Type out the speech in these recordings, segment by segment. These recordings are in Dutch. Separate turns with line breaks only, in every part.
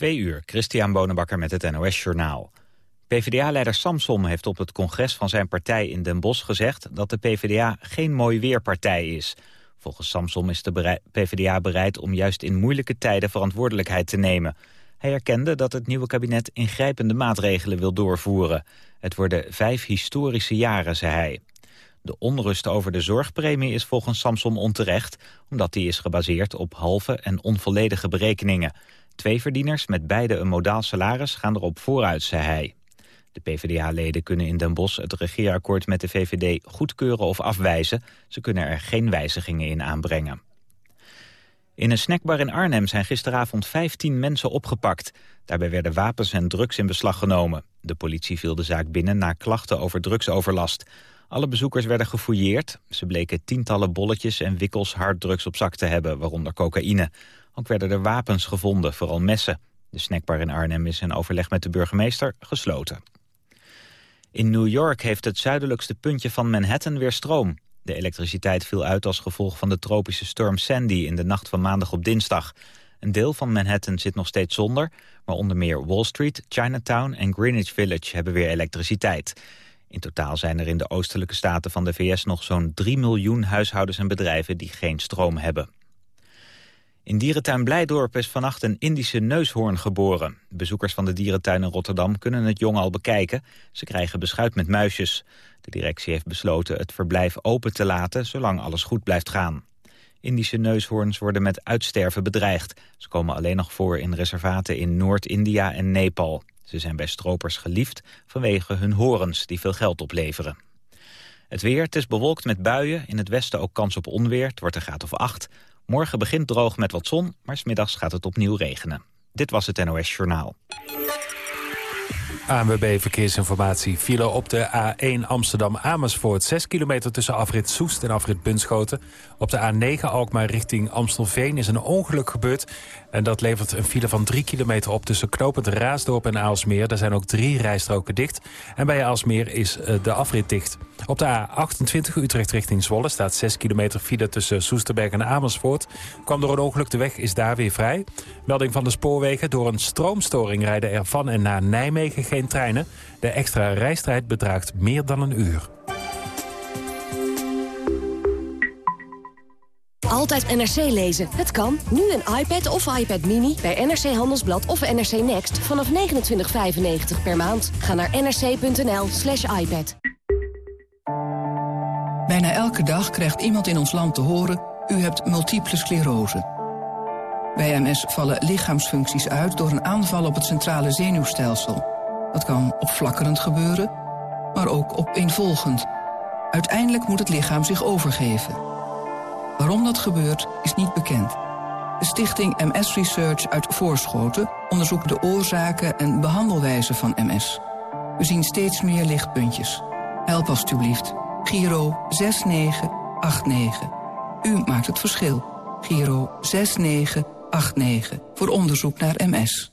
Twee uur, Christian Bonenbakker met het NOS Journaal. PvdA-leider Samsom heeft op het congres van zijn partij in Den Bosch gezegd... dat de PvdA geen mooi weerpartij is. Volgens Samsom is de PvdA bereid om juist in moeilijke tijden verantwoordelijkheid te nemen. Hij erkende dat het nieuwe kabinet ingrijpende maatregelen wil doorvoeren. Het worden vijf historische jaren, zei hij. De onrust over de zorgpremie is volgens Samsom onterecht... omdat die is gebaseerd op halve en onvolledige berekeningen. Twee verdieners met beide een modaal salaris gaan erop vooruit, zei hij. De PvdA-leden kunnen in Den Bosch het regeerakkoord met de VVD goedkeuren of afwijzen. Ze kunnen er geen wijzigingen in aanbrengen. In een snackbar in Arnhem zijn gisteravond 15 mensen opgepakt. Daarbij werden wapens en drugs in beslag genomen. De politie viel de zaak binnen na klachten over drugsoverlast. Alle bezoekers werden gefouilleerd. Ze bleken tientallen bolletjes en wikkels harddrugs op zak te hebben, waaronder cocaïne. Ook werden er wapens gevonden, vooral messen. De snackbar in Arnhem is in overleg met de burgemeester gesloten. In New York heeft het zuidelijkste puntje van Manhattan weer stroom. De elektriciteit viel uit als gevolg van de tropische storm Sandy in de nacht van maandag op dinsdag. Een deel van Manhattan zit nog steeds zonder, maar onder meer Wall Street, Chinatown en Greenwich Village hebben weer elektriciteit. In totaal zijn er in de oostelijke staten van de VS nog zo'n 3 miljoen huishoudens en bedrijven die geen stroom hebben. In dierentuin Blijdorp is vannacht een Indische neushoorn geboren. Bezoekers van de dierentuin in Rotterdam kunnen het jong al bekijken. Ze krijgen beschuit met muisjes. De directie heeft besloten het verblijf open te laten... zolang alles goed blijft gaan. Indische neushoorns worden met uitsterven bedreigd. Ze komen alleen nog voor in reservaten in Noord-India en Nepal. Ze zijn bij stropers geliefd vanwege hun horens die veel geld opleveren. Het weer, het is bewolkt met buien. In het westen ook kans op onweer. Het wordt een graad of acht. Morgen begint droog met wat zon, maar smiddags gaat het opnieuw regenen. Dit was het NOS Journaal.
ANWB Verkeersinformatie file op de A1 Amsterdam-Amersfoort. 6 kilometer tussen afrit Soest en afrit Bunschoten. Op de A9 Alkmaar richting Amstelveen is een ongeluk gebeurd. En dat levert een file van 3 kilometer op tussen Knopend Raasdorp en Aalsmeer. Daar zijn ook drie rijstroken dicht. En bij Aalsmeer is eh, de afrit dicht. Op de A28 Utrecht richting Zwolle staat 6 kilometer file tussen Soesterberg en Amersfoort. Kwam door een ongeluk, de weg is daar weer vrij. Melding van de spoorwegen. Door een stroomstoring rijden er van en naar Nijmegen geen treinen. De extra reistijd bedraagt meer dan een uur.
Altijd NRC lezen. Het kan. Nu een iPad of iPad Mini bij NRC Handelsblad of NRC Next vanaf 29,95 per maand. Ga naar nrc.nl slash iPad.
Bijna elke dag krijgt iemand in ons land te horen... u hebt multiple sclerose. Bij MS vallen lichaamsfuncties uit door een aanval op het centrale zenuwstelsel. Dat kan opflakkerend gebeuren, maar ook opeenvolgend. Uiteindelijk moet het lichaam zich overgeven. Waarom dat gebeurt, is niet bekend. De stichting MS Research uit Voorschoten onderzoekt de oorzaken en behandelwijze van MS. We zien steeds meer lichtpuntjes. Help alstublieft. Giro 6989. U maakt het verschil. Giro 6989. Voor onderzoek naar MS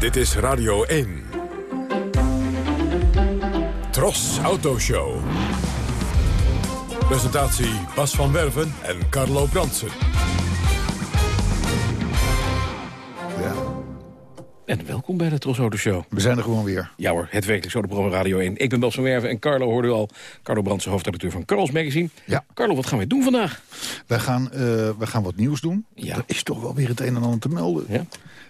Dit is Radio 1. Tros Autoshow. Presentatie Bas van Werven en Carlo Bransen.
En welkom bij de Tros Auto Show.
we zijn er gewoon weer.
Ja hoor, het wekelijks programma Radio 1. Ik ben Bas van Werven en Carlo hoorde u al. Carlo Brandsen, hoofdredacteur van Carlos Magazine.
Ja.
Carlo, wat gaan we doen vandaag?
Wij gaan, eh, wij gaan wat nieuws doen.
Ja.
Er is toch wel weer het een en ander te melden.
Ja?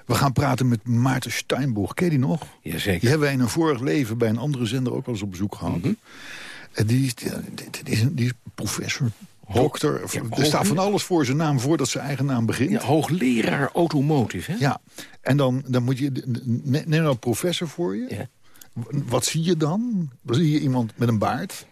We gaan praten met Maarten Steinboeg. Ken je die nog?
Jazeker.
Die hebben wij in een vorig leven bij een andere zender ook wel eens op bezoek gehad.
Mhm.
En die, is- die, die is, die is professor, dokter.
ja,
er staat van alles voor zijn naam voordat zijn eigen naam begint.
Ja, hoogleraar automotive, hè?
Ja, en dan, dan moet je... ne- Neem nou een professor voor je.
Ja.
Wat zie je dan? Dan zie je iemand met een baard.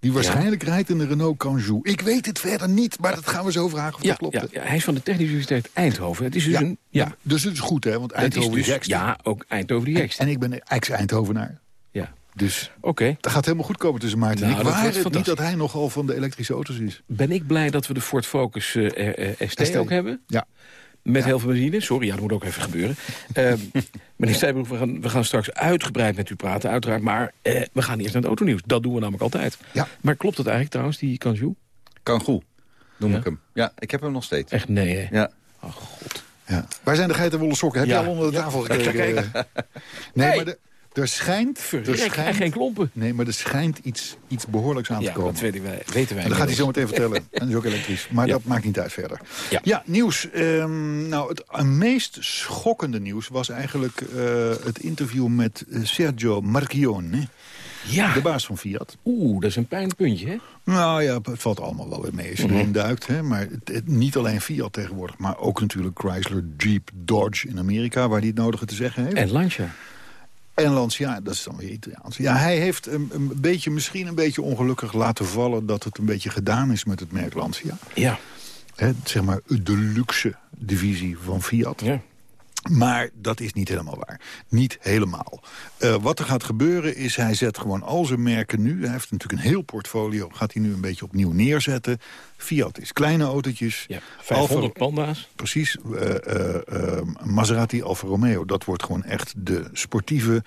Die waarschijnlijk rijdt in de Renault Kangoo. Ik weet het verder niet, maar dat gaan we zo vragen of
Ja,
dat klopt.
ja, hij is van de Technische Universiteit Eindhoven. Het is dus een... Ja,
Dus het is goed, hè, want
is
Eindhoven is,
dus,
extra.
ja, ook Eindhoven die extra.
En ik ben ex-Eindhovenaar. Dus
oké.
dat gaat helemaal goed komen tussen Maarten
Nou,
en ik.
dat
Waar het niet dat hij nogal van de elektrische auto's is.
Ben ik blij dat we de Ford Focus eh, eh, ST,
ST.
ook hebben?
Ja.
Met heel veel benzine. Sorry, ja, dat moet ook even gebeuren. Ehm meneer Stijbroek, we gaan, we gaan straks uitgebreid met u praten, uiteraard. Maar eh, we gaan eerst naar het autonieuws. Dat doen we namelijk altijd.
Ja.
Maar klopt het eigenlijk trouwens, die Kanju?
Kangoo, noem
Ja?
ik hem. Ja, ik heb hem nog steeds.
Echt nee, hè?
Ja.
Oh, god.
Ja. Waar zijn de geitenwolle sokken? Heb
Ja.
je al onder de tafel gekeken? Nee,
Hey.
maar de, er schijnt... Er
Verrek,
schijnt
geen klompen.
nee, maar er schijnt iets, iets behoorlijks aan te
Ja,
komen.
dat weten wij. Weten wij
En dat gaat hij zo meteen vertellen. En dat is ook elektrisch. Maar
Ja.
dat maakt niet uit verder.
Ja.
nieuws. Ehm, nou, het meest schokkende nieuws was eigenlijk eh, het interview met eh, Sergio Marchionne.
Ja.
De baas van Fiat.
Oeh, dat is een pijnpuntje, hè?
Nou ja, het valt allemaal wel weer mee als je
Mhm.
erin duikt. Hè? Maar het, het- niet alleen Fiat tegenwoordig, maar ook natuurlijk Chrysler, Jeep, Dodge in Amerika... waar hij het nodige te zeggen heeft.
En Lancia.
En Lancia, dat is dan weer Italiaans. Ja, hij heeft een, een beetje, misschien een beetje ongelukkig laten vallen... dat het een beetje gedaan is met het merk Lancia.
Ja.
Hè, zeg maar de luxe divisie van Fiat.
ja.
Maar dat is niet helemaal waar. Niet helemaal. Eh, wat er gaat gebeuren is, hij zet gewoon al zijn merken nu... hij heeft natuurlijk een heel portfolio, gaat hij nu een beetje opnieuw neerzetten. Fiat is kleine autootjes.
ja. 500
Alfa-
panda's.
Precies. eh, eh, eh, Maserati Alfa Romeo, dat wordt gewoon echt de sportieve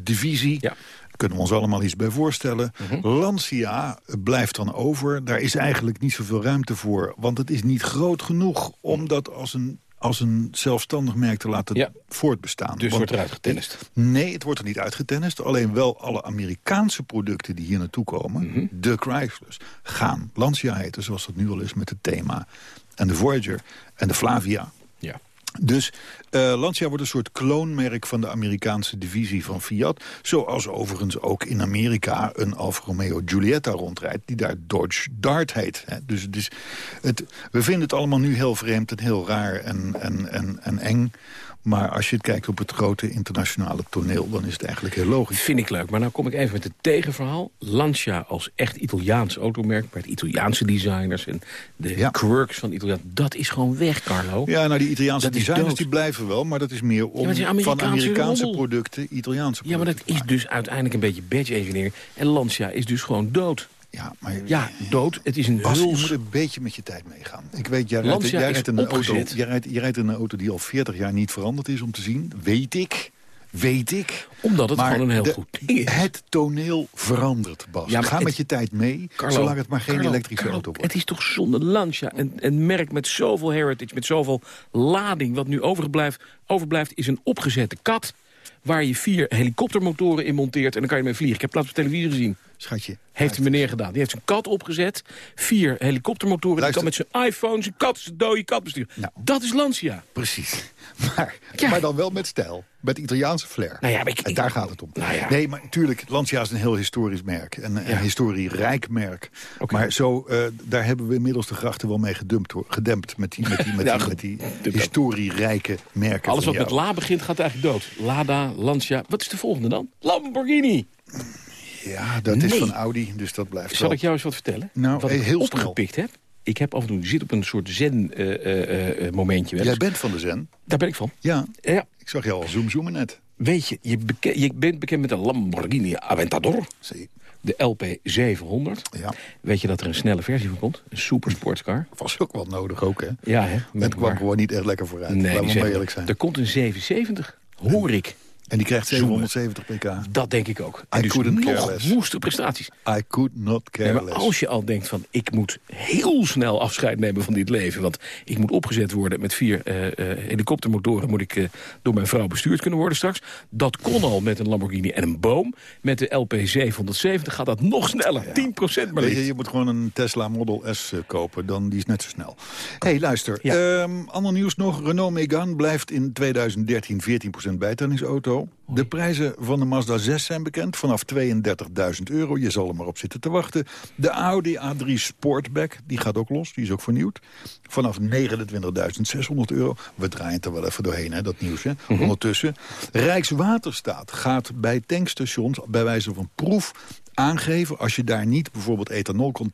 divisie.
Ja.
Kunnen we ons allemaal iets bij voorstellen. Lancia blijft dan over. Daar is eigenlijk niet zoveel ruimte voor. Want het is niet groot genoeg om dat als een, als een zelfstandig merk te laten
Ja.
voortbestaan.
Dus
Want-
wordt eruit getennist.
Nee, het wordt er niet uitgetennist. Alleen wel alle Amerikaanse producten die hier naartoe komen...
Mhm.
de Chryslers, gaan Lancia heten... zoals dat nu al is met het thema. En de Voyager en de Flavia. Dus eh, Lancia wordt een soort kloonmerk van de Amerikaanse divisie van Fiat. Zoals overigens ook in Amerika een Alfa Romeo Giulietta rondrijdt... die daar Dodge Dart heet. Hè. Dus het het, we vinden het allemaal nu heel vreemd en heel raar en, en, en, en eng. Maar als je het kijkt op het grote internationale toneel... dan is het eigenlijk heel logisch.
Vind ik leuk. Maar nou kom ik even met het tegenverhaal. Lancia als echt Italiaans automerk... met Italiaanse designers en de
Ja.
quirks van Italiaan. Dat is gewoon weg, Carlo.
Ja, nou die Italiaanse
Dat
designers die blijven wel... maar dat is meer om
is
van
Amerikaanse
Amerikaanse
rommel.
producten Italiaanse
Ja, maar dat
producten
is dus uiteindelijk een beetje badge engineering. En Lancia is dus gewoon dood.
Ja, maar
Ja, dood. Het is een
Bas, je moet een beetje met je tijd meegaan. Ik weet, jij rijdt,
Lancia
jij
is
rijdt in een auto, jij rijdt, jij rijdt in een auto die al 40 jaar niet veranderd is om te zien. Weet ik. Weet ik.
Omdat het
Maar
gewoon een heel
de-
goed ding is.
Het toneel verandert, Bas.
Ja,
Ga
het-
met je tijd mee,
Carlo,
zolang het maar geen
Carlo,
elektrische
Carlo,
auto wordt.
Het is toch zonde Lancia, een, een merk met zoveel heritage, met zoveel lading. Wat nu overblijft, overblijft is een opgezette kat... waar je vier helikoptermotoren in monteert en dan kan je mee vliegen. Ik heb het laatst op televisie gezien.
Schatje.
Heeft een meneer gedaan. Die heeft zijn kat opgezet. Vier helikoptermotoren. Die
Luister.
kan met zijn iPhone zijn kat, zijn dode kat besturen.
Nou.
Dat is Lancia.
Precies. Maar,
Ja.
maar dan wel met stijl. Met Italiaanse flair.
Nou ja, ik-
en daar gaat het om.
Nou ja.
Nee, maar natuurlijk, Lancia is een heel historisch merk. En een
Ja.
historierijk merk. Maar zo, eh, daar hebben we inmiddels de grachten wel mee gedumpt, hoor. gedempt. Met die, met die, met die, met die historierijke merken
Alles wat met. La begint gaat eigenlijk dood. Lada, Lancia. Wat is de volgende dan? Lamborghini.
Ja, dat is
Nee.
van Audi, dus dat blijft
Zal
wel.
ik jou eens wat vertellen?
Nou,
wat
eh,
ik
heel snel.
opgepikt heb. Ik heb af en toe, je zit op een soort zen-momentje.
Jij bent van de Zen.
Daar ben ik van.
Ja,
Ja,
ik zag jou al zoom zoomen net.
weet je, je, je bent bekend met de Lamborghini Aventador.
Zie.
De LP 700.
Ja,
Weet je dat er een snelle versie van komt? Een supersportscar.
was ook wel nodig ook, hè.
Ja, hè?
Het kwam gewoon niet echt lekker vooruit.
Nee,
Laten we eerlijk zijn.
Er komt een 770, hoor ik.
En die krijgt 770 pk.
Dat denk ik ook. En
I
dus nog woeste prestaties.
I could not care
Nee, maar als je al denkt van ik moet heel snel afscheid nemen van dit leven... want ik moet opgezet worden met vier eh, eh, helikoptermotoren... moet ik eh, door mijn vrouw bestuurd kunnen worden straks. Dat kon al met een Lamborghini en een boom. Met de LP 770 gaat dat nog sneller. 10% maar
je, je moet gewoon een Tesla Model S kopen, dan die is net zo snel. hey, luister.
Ja.
ehm, ander nieuws nog. Renault Megane blijft in 2013 14% bijtellingsauto. De prijzen van de Mazda 6 zijn bekend. Vanaf 32.000 euro. Je zal er maar op zitten te wachten. De Audi A3 Sportback, die gaat ook los. Die is ook vernieuwd. Vanaf 29.600 euro. We draaien het er wel even doorheen, hè, dat nieuws. Hè.
Mhm.
Ondertussen. Rijkswaterstaat gaat bij tankstations bij wijze van proef aangeven... als je daar niet bijvoorbeeld ethanol kon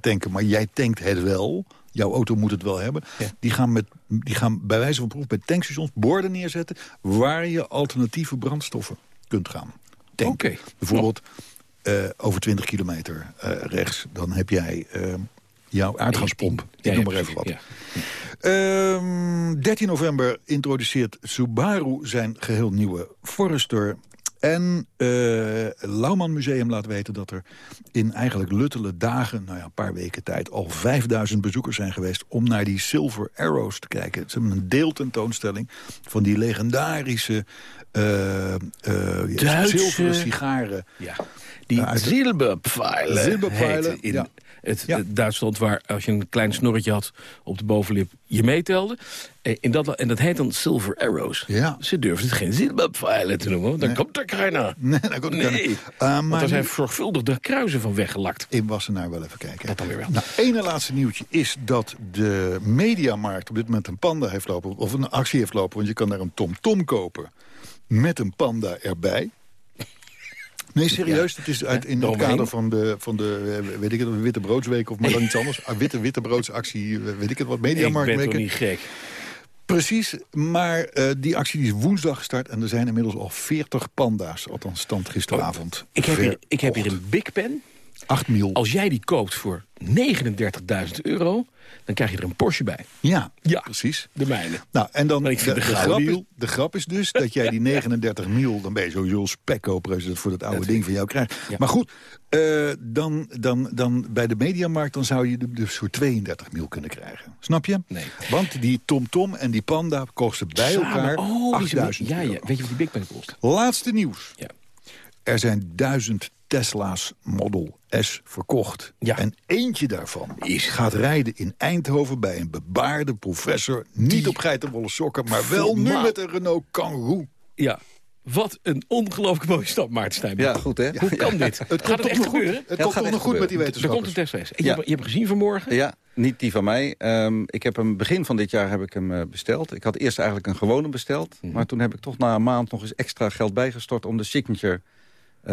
tanken maar jij tankt het wel... jouw auto moet het wel hebben... Die, gaan met, die gaan bij wijze van proef bij tankstations borden neerzetten... waar je alternatieve brandstoffen kunt gaan tanken. Bijvoorbeeld uh, over 20 kilometer uh, rechts, dan heb jij uh, jouw aardgaspomp. Ik noem maar even wat. Ja. 13 ehm, november introduceert Subaru zijn geheel nieuwe Forester. En uh, Lauwman Museum laat weten dat er in eigenlijk luttele dagen... nou ja, een paar weken tijd al 5000 bezoekers zijn geweest... om naar die Silver Arrows te kijken. Ze hebben een deeltentoonstelling van die legendarische uh, uh, zilveren sigaren.
Ja. Die zilberpfeilen.
Zilberpfeilen,
in
ja.
Het, Duitsland waar als je een klein snorretje had op de bovenlip je meetelde. Eh, in dat, en dat heet dan Silver Arrows.
Ja.
Ze durven het geen zilberpfeilen te noemen. Dan nee. komt er keiner.
Nee, dan komt er
nee. Uh, maar Want er zijn zorgvuldig de kruisen van weggelakt.
Ik was er nou wel even kijken.
Dat dan weer wel.
Nou, ene laatste nieuwtje is dat de mediamarkt op dit moment een panda heeft lopen. Of een actie heeft lopen. Want je kan daar een TomTom -tom kopen met een panda erbij. Nee, serieus. Het is uit, in het kader van de, van de weet ik het, Witte Broodsweek of maar dan iets anders. Ah, witte, witte broodsactie, weet ik het wat, Mediamarkt.
Ik ben toch niet gek.
Precies, maar uh, die actie is woensdag gestart... en er zijn inmiddels al 40 panda's, althans stand gisteravond.
Oh, ik, heb hier, ik heb hier een Big Pen.
8 mil.
Als jij die koopt voor 39.000 euro dan krijg je er een Porsche bij.
Ja,
ja
precies.
De mijne.
Nou, en dan, de, de, grap is, de grap is dus dat jij die 39 mil... dan ben je sowieso spekkoper als je dat voor dat oude ding van jou krijgt. Maar goed, uh, dan, dan, dan bij de mediamarkt dan zou je dus voor 32 mil kunnen krijgen. Snap je?
Nee.
Want die TomTom -tom en die Panda kosten bij
Samen.
elkaar
oh,
8000
ja, ja. Weet je wat die Big Pen kost?
Laatste nieuws.
Ja.
Er zijn duizend Tesla's Model S verkocht.
Ja.
En eentje daarvan is, gaat rijden in Eindhoven bij een bebaarde professor. Niet op geitenwolle sokken, maar wel nu met een Renault Kangoo.
Ja, wat een ongelooflijk mooie stap, Maarten Stijn.
Ja, goed hè?
Hoe kan dit?
Het
gaat het echt
goed,
gebeuren?
Het komt toch nog goed met die wetenschappers?
Er komt een. Je, ja. hebt, je hebt hem gezien vanmorgen?
Ja, niet die van mij. Um, ik heb hem begin van dit jaar heb ik hem uh, besteld. Ik had eerst eigenlijk een gewone besteld.
Mhm.
Maar toen heb ik toch na een maand nog eens extra geld bijgestort... om de signature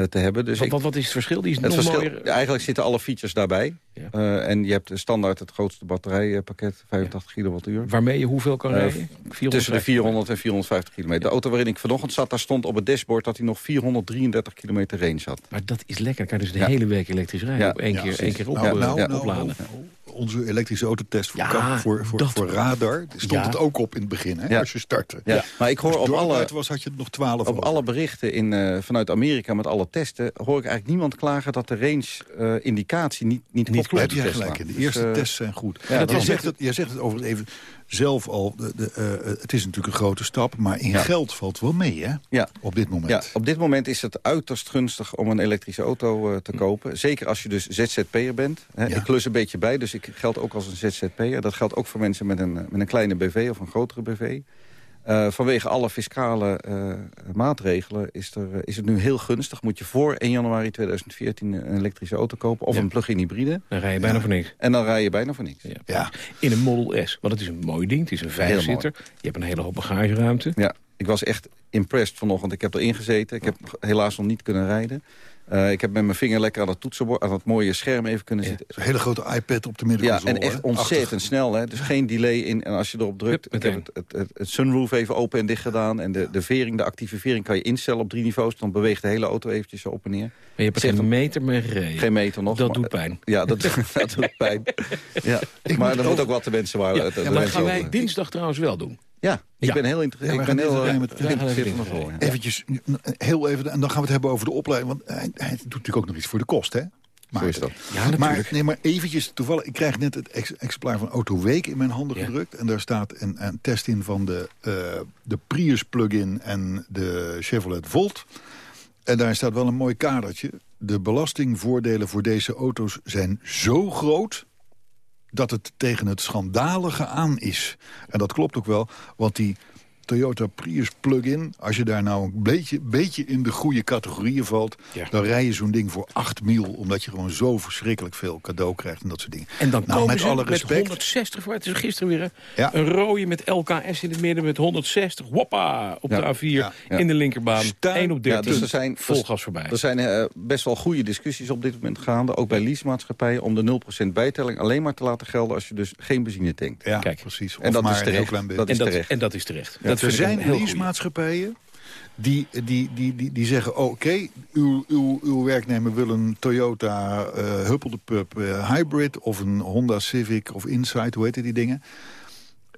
te hebben. Dus
wat,
ik,
wat, wat is het verschil? Die is
het
nog
verschil,
mooier.
Eigenlijk zitten alle features daarbij.
Ja.
Uh, en je hebt standaard het grootste batterijpakket, 85 ja. kilowattuur.
Waarmee je hoeveel kan rijden?
Uh, tussen de 400 en 450 kilometer. De auto waarin ik vanochtend zat, daar stond op het dashboard... dat hij nog 433 kilometer range had.
Maar dat is lekker. Kan je dus de ja. hele week elektrisch rijden.
Ja.
Op één keer, één keer op,
nou, nou, nou,
opladen.
onze elektrische autotest voor, ja, voor, voor, dat... voor radar stond ja. het ook op in het begin, hè,
ja.
als je startte.
Ja. Maar ik hoor
als
op alle,
was, had je nog 12
op alle berichten in, uh, vanuit Amerika met alle testen... hoor ik eigenlijk niemand klagen dat de range-indicatie uh, niet, niet,
niet
klopt.
Heb jij gelijk, de eerste dus, uh, tests zijn goed.
Ja,
jij, zegt het, jij zegt het overigens even zelf al, de, de, uh, het is natuurlijk een grote stap... maar in ja. geld valt wel mee, hè?
Ja.
Op dit moment.
Ja, op dit moment is het uiterst gunstig om een elektrische auto uh, te kopen. Zeker als je dus ZZP'er bent. Hè. Ja. Ik klus een beetje bij, dus ik geld ook als een ZZP'er. Dat geldt ook voor mensen met een, met een kleine BV of een grotere BV. Uh, vanwege alle fiscale uh, maatregelen is, er, uh, is het nu heel gunstig. Moet je voor 1 januari 2014 een elektrische auto kopen of ja. een plug-in hybride.
Dan rij je bijna
ja.
voor niks.
En dan rij je bijna voor niks.
Ja. ja. In een Model S, want het is een mooi ding. Het is een vijfzitter. Je hebt een hele hoop bagageruimte.
Ja, ik was echt impressed vanochtend. Ik heb erin gezeten. Ik heb helaas nog niet kunnen rijden. Uh, ik heb met mijn vinger lekker aan het toetsenbord, aan het mooie scherm even kunnen
ja,
zitten.
Een hele grote iPad op de middenconsole.
Ja, en echt ontzettend Achtig. snel. Hè? Dus geen delay in. En als je erop drukt, Hup, ik heb het, het, het, het, sunroof even open en dicht gedaan. En de, de vering, de actieve vering kan je instellen op drie niveaus. Dan beweegt de hele auto eventjes op en neer.
Maar je hebt er geen meter mee gereden.
Geen meter nog.
Dat
maar,
doet pijn.
Ja, dat, dat doet pijn. Ja. Ik maar er moet ook wat de mensen waar.
Ja, ja, maar dat gaan wij over. dinsdag trouwens wel doen.
Ja, ik ja. ben heel interesseerd.
Ja,
ik ben heel
geïnteresseerd van ja. Eventjes, heel even, en dan gaan we het hebben over de opleiding. Want hij, hij doet natuurlijk ook nog iets voor de kost, hè?
Maar, Zo is dat.
Ja,
maar, nee, maar eventjes, toevallig, ik krijg net het ex exemplaar van Auto Week in mijn handen ja. gedrukt. En daar staat een, een test in van de, uh, de Prius plug-in en de Chevrolet Volt. En daar staat wel een mooi kadertje. De belastingvoordelen voor deze auto's zijn zo groot dat het tegen het schandalige aan is. En dat klopt ook wel, want die Toyota Prius plug-in. Als je daar nou een beetje, beetje in de goede categorieën valt... dan rij je zo'n ding voor 8 mil. Omdat je gewoon zo verschrikkelijk veel cadeau krijgt en dat soort dingen.
En dan
nou,
komen
met
ze
alle
met
respect.
160 voor. Het is gisteren weer hè?
Ja.
een rode met LKS in het midden met 160. Woppa! Op
Ja.
de A4
Ja.
in de linkerbaan.
Stuin-
1 op 13.
Ja, dus er zijn,
vol gas voorbij.
Er zijn eh, best wel goede discussies op dit moment gaande. Ook bij leasemaatschappijen. Om de 0% bijtelling alleen maar te laten gelden... als je dus geen benzine tankt.
Ja,
Kijk.
precies.
En dat
maar
is terecht. Dat is
en, dat,
terecht.
en dat is terecht.
Ja,
dat
er zijn leasemaatschappijen die, die, die, die, die zeggen... oh, oké, uw, uw, uw werknemer wil een Toyota Huppel de Pup eh, Hybrid... of een Honda Civic of Insight, hoe heet die dingen...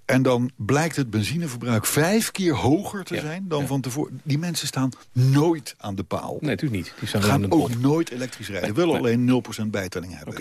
En dan blijkt het benzineverbruik vijf keer hoger te
Ja,
zijn dan
ja.
van tevoren. Die mensen staan nooit aan de paal.
Nee, natuurlijk niet. Die staan aan de
gaan ook nooit elektrisch rijden. willen alleen 0% bijtelling hebben.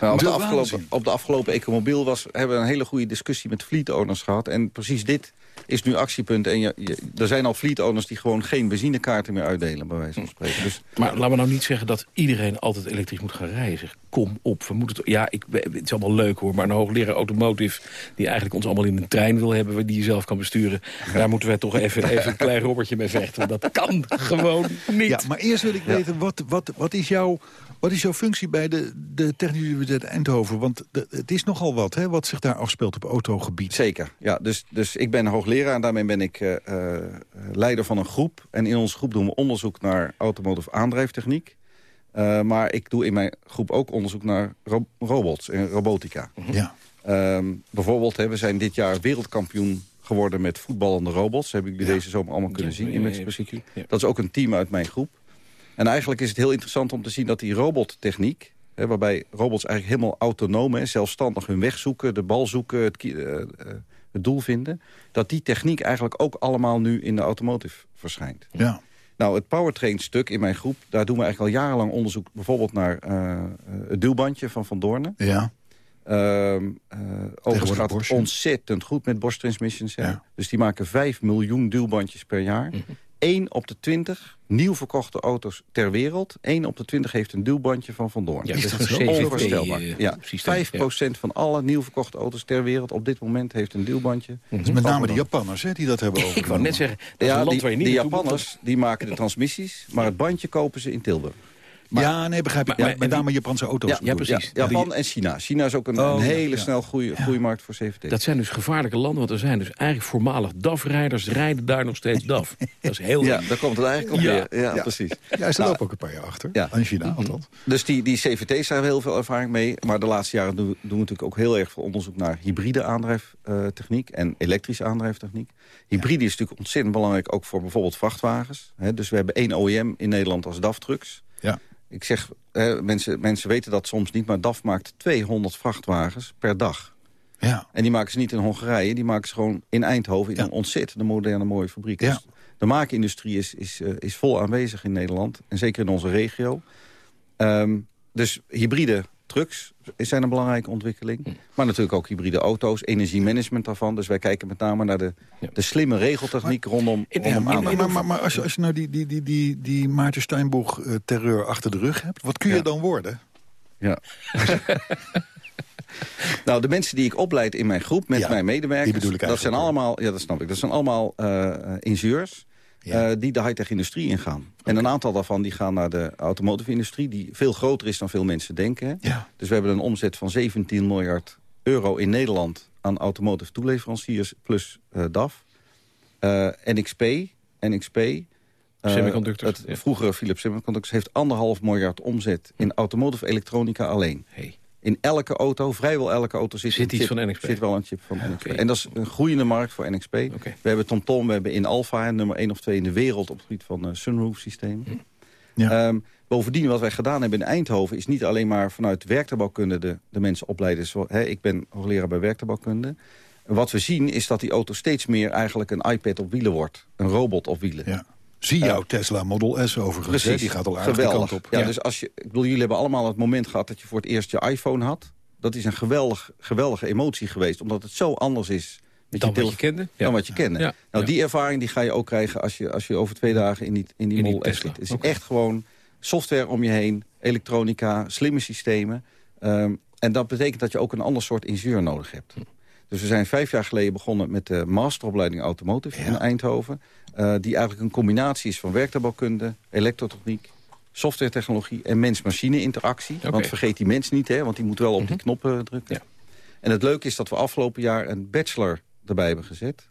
Nou, op,
de
de afgelopen, op de afgelopen Ecomobiel was, hebben we een hele goede discussie met fleet owners gehad. En precies dit is nu actiepunt. En je, je- er zijn al fleet owners die gewoon geen benzinekaarten meer uitdelen, bij wijze van spreken. Dus
Maar laten we nou niet zeggen dat iedereen altijd elektrisch moet gaan rijden. Zeg, kom op, we moeten... het- Ja, ik, het is allemaal leuk hoor, maar een hoogleraar automotive... die eigenlijk ons allemaal in een trein wil hebben... die je zelf kan besturen... daar moeten wij toch even, even een klein robbertje mee vechten. Want dat kan gewoon niet.
Ja, maar eerst wil ik weten, wat, wat, wat, is jouw, wat is jouw functie bij de, de Technische Universiteit Eindhoven? Want de- het is nogal wat, hè, wat zich daar afspeelt op autogebied.
Zeker, ja. Dus, dus ik ben hoogleraar en daarmee ben ik eh, eh, leider van een groep. En in onze groep doen we onderzoek naar automotive aandrijftechniek. Eh, maar ik doe in mijn groep ook onderzoek naar ro- robots en robotica.
Ja.
Ehm, bijvoorbeeld, hè, we zijn dit jaar wereldkampioen geworden met voetballende robots. hebben jullie
Ja.
deze zomer allemaal kunnen
Ja,
zien in Mexico City.
ja.
Dat is ook een team uit mijn groep. En eigenlijk is het heel interessant om te zien dat die robottechniek... Hè, waarbij robots eigenlijk helemaal autonoom en zelfstandig hun weg zoeken... de bal zoeken, het, eh, eh, het doel vinden... dat die techniek eigenlijk ook allemaal nu in de automotive verschijnt.
Ja.
Nou, het powertrain-stuk in mijn groep... daar doen we eigenlijk al jarenlang onderzoek... bijvoorbeeld naar eh, het duwbandje van Van Doornen.
Ja.
Ehm eh overigens gaat het ontzettend goed met Bosch Transmissions.
Ja.
Dus die maken 5 miljoen duwbandjes per jaar.
Mhm.
1 op de 20 nieuw verkochte auto's ter wereld... 1 op de 20 heeft een duwbandje van Van Doorn.
Ja,
Is
dat
dat
is CVT,
Onvoorstelbaar.
eh,
ja.
systeem.
5% van alle nieuw verkochte auto's ter wereld op dit moment heeft een duwbandje.
Het is met name de Japanners hè, die dat hebben
Ja. Ik wou net zeggen, dat is
Ja,
een land
die,
waar je niet
de. Japanners die maken de transmissies, maar het bandje kopen ze in Tilburg.
Ja, nee, begrijp ik.
maar-
met name Japanse auto's.
Ja, precies.
Ja, Japan en China. China is ook een,
Oh,
een hele
ja.
snel groei, groeimarkt voor CVT.
Dat zijn dus gevaarlijke landen, want er zijn dus eigenlijk voormalig DAF-rijders... rijden daar nog steeds DAF. Dat is heel
ja, daar komt het eigenlijk op
Ja.
neer. Ja,
Ja.
precies.
Ja, ze
Nou,
lopen ook een paar jaar achter.
ja.
Aan China, althans.
Dus die, die CVT's hebben we heel veel ervaring mee. Maar de laatste jaren doen, we- doen we natuurlijk ook heel erg veel onderzoek naar hybride aandrijftechniek en elektrische aandrijftechniek. Hybride is natuurlijk ontzettend belangrijk ook voor bijvoorbeeld vrachtwagens. Hè, dus we hebben één OEM in Nederland als DAF Trucks.
Ja.
Ik zeg, hè, mensen, mensen weten dat soms niet, maar DAF maakt 200 vrachtwagens per dag.
Ja.
En die maken ze niet in Hongarije, die maken ze gewoon in Eindhoven... in
Ja.
een ontzettend moderne mooie fabriek.
Ja.
Dus de maakindustrie is, is, eh, is vol aanwezig in Nederland. En zeker in onze regio. Ehm, dus hybride trucks zijn een belangrijke ontwikkeling.
Hm.
Maar natuurlijk ook hybride auto's, energiemanagement daarvan. Dus wij kijken met name naar de, de slimme regeltechniek rondom,
in-
rondom
Maar, maar,
aandrijven.
maar, maar, maar als, je, als je nou die, die, die, die, die Maarten Steinboeg-terreur achter de rug hebt... wat kun je
Ja.
dan worden?
Ja. nou, de mensen die ik opleid in mijn groep met
Ja,
mijn medewerkers...
die bedoel ik
dat zijn allemaal, ja, dat snap ik. Dat zijn allemaal eh, eh, ingenieurs
Ja.
eh, die de high-tech industrie ingaan. En een aantal daarvan die gaan naar de automotive industrie... die veel groter is dan veel mensen denken.
Ja.
Dus we hebben een omzet van 17 miljard euro in Nederland... aan automotive toeleveranciers plus eh, DAF. Eh, NXP, NXP...
Semiconductors,
Het
ja.
vroegere Philips Semiconductors heeft anderhalf miljard omzet... in automotive elektronica alleen.
Hey.
In elke auto, vrijwel elke auto, zit,
Zit
een
iets
chip,
van NXP.
zit wel een chip van NXP. En dat is een groeiende markt voor NXP.
Oké.
We hebben TomTom, we hebben in Alpha, nummer 1 of 2 in de wereld... op het gebied van eh, sunroof-systemen.
Ja.
Ehm, bovendien, wat wij gedaan hebben in Eindhoven... is niet alleen maar vanuit werktuigbouwkunde de, de mensen opleiden. Zo, hè, ik ben hoogleraar bij werktuigbouwkunde. En wat we zien is dat die auto steeds meer eigenlijk een iPad op wielen wordt. Een robot op wielen.
Ja. Zie jouw Tesla Model S overigens. hè? Die gaat al aardig de
geweldig.
kant op.
Ja, Dus als je, ik bedoel, jullie hebben allemaal het moment gehad dat je voor het eerst je iPhone had. Dat is een geweldig, geweldige emotie geweest, omdat het zo anders is met
Dan
je
wat je kende?
Dan wat je kende.
Ja.
Nou,
Ja.
die ervaring die ga je ook krijgen als je, als je over twee dagen in die, in die
In die
Model S zit. Het is echt gewoon software om je heen, elektronica, slimme systemen. Ehm, en dat betekent dat je ook een ander soort ingenieur nodig hebt. Dus we zijn vijf jaar geleden begonnen met de masteropleiding Automotive in Eindhoven. Uh, die eigenlijk een combinatie is van werktuigbouwkunde, elektrotechniek, softwaretechnologie en mens-machine interactie. Okay. Want vergeet die mens niet, hè, want die moet wel op die mhm. knoppen drukken. Ja. En het leuke is dat we afgelopen jaar een bachelor erbij hebben gezet.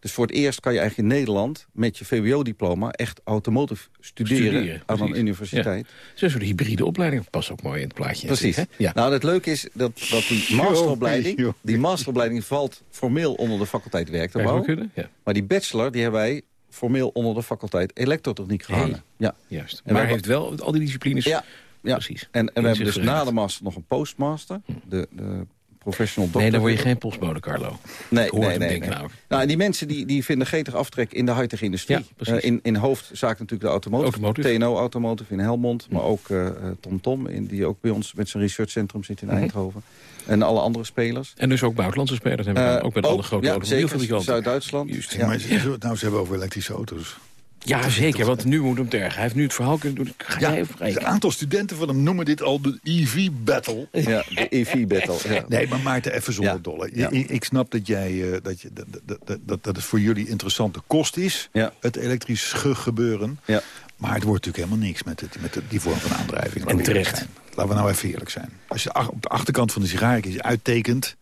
Dus voor het eerst kan je eigenlijk in Nederland met je VWO-diploma... echt automotive studeren, aan een universiteit.
Ja. Zo'n soort hybride opleiding past ook mooi in het plaatje.
Precies. Hè? Ja. Nou, het leuke is dat, dat die masteropleiding... die masteropleiding valt formeel onder de faculteit werktuigbouw. Ja. Maar die bachelor die hebben wij formeel onder de faculteit elektrotechniek gehangen. Ja.
Juist. En maar hij heeft wel al die disciplines...
Ja, ja. Precies. En, en we hebben dus na de master nog een postmaster. Hm. De, de professional dokter.
Nee, dan word je geen postbode, Carlo.
Nee, nee, nee. nee. Nou. nou, die mensen die, die vinden gretig aftrek in de high-tech industrie. Ja, uh, in, in hoofdzaak natuurlijk de automotive. automotive. TNO Automotive in Helmond. Maar ook uh, TomTom, Tom, in, die ook bij ons met zijn researchcentrum zit in mhm. Eindhoven. En alle andere spelers.
En dus ook buitenlandse spelers hebben we uh, ook met alle grote
ja, zeker, Zuid-Duitsland.
Ja. Maar ze, nou, ze hebben over elektrische auto's.
Ja, zeker, want nu moet hem tergen. Hij heeft nu het verhaal kunnen doen. Ga ja, even
Een aantal studenten van hem noemen dit al de EV-battle.
Ja, de EV-battle. Ja.
Nee, maar Maarten, even zonder ja. dolle. Ja. Ik, ik, snap dat, jij, uh, dat, je, dat, dat, dat, dat het voor jullie interessante kost is, het elektrisch gebeuren. Ja. Maar het wordt natuurlijk helemaal niks met, het, met die vorm van aandrijving.
En terecht.
Laten we nou even eerlijk zijn. Als je op de achterkant van de sigarenkies uittekent...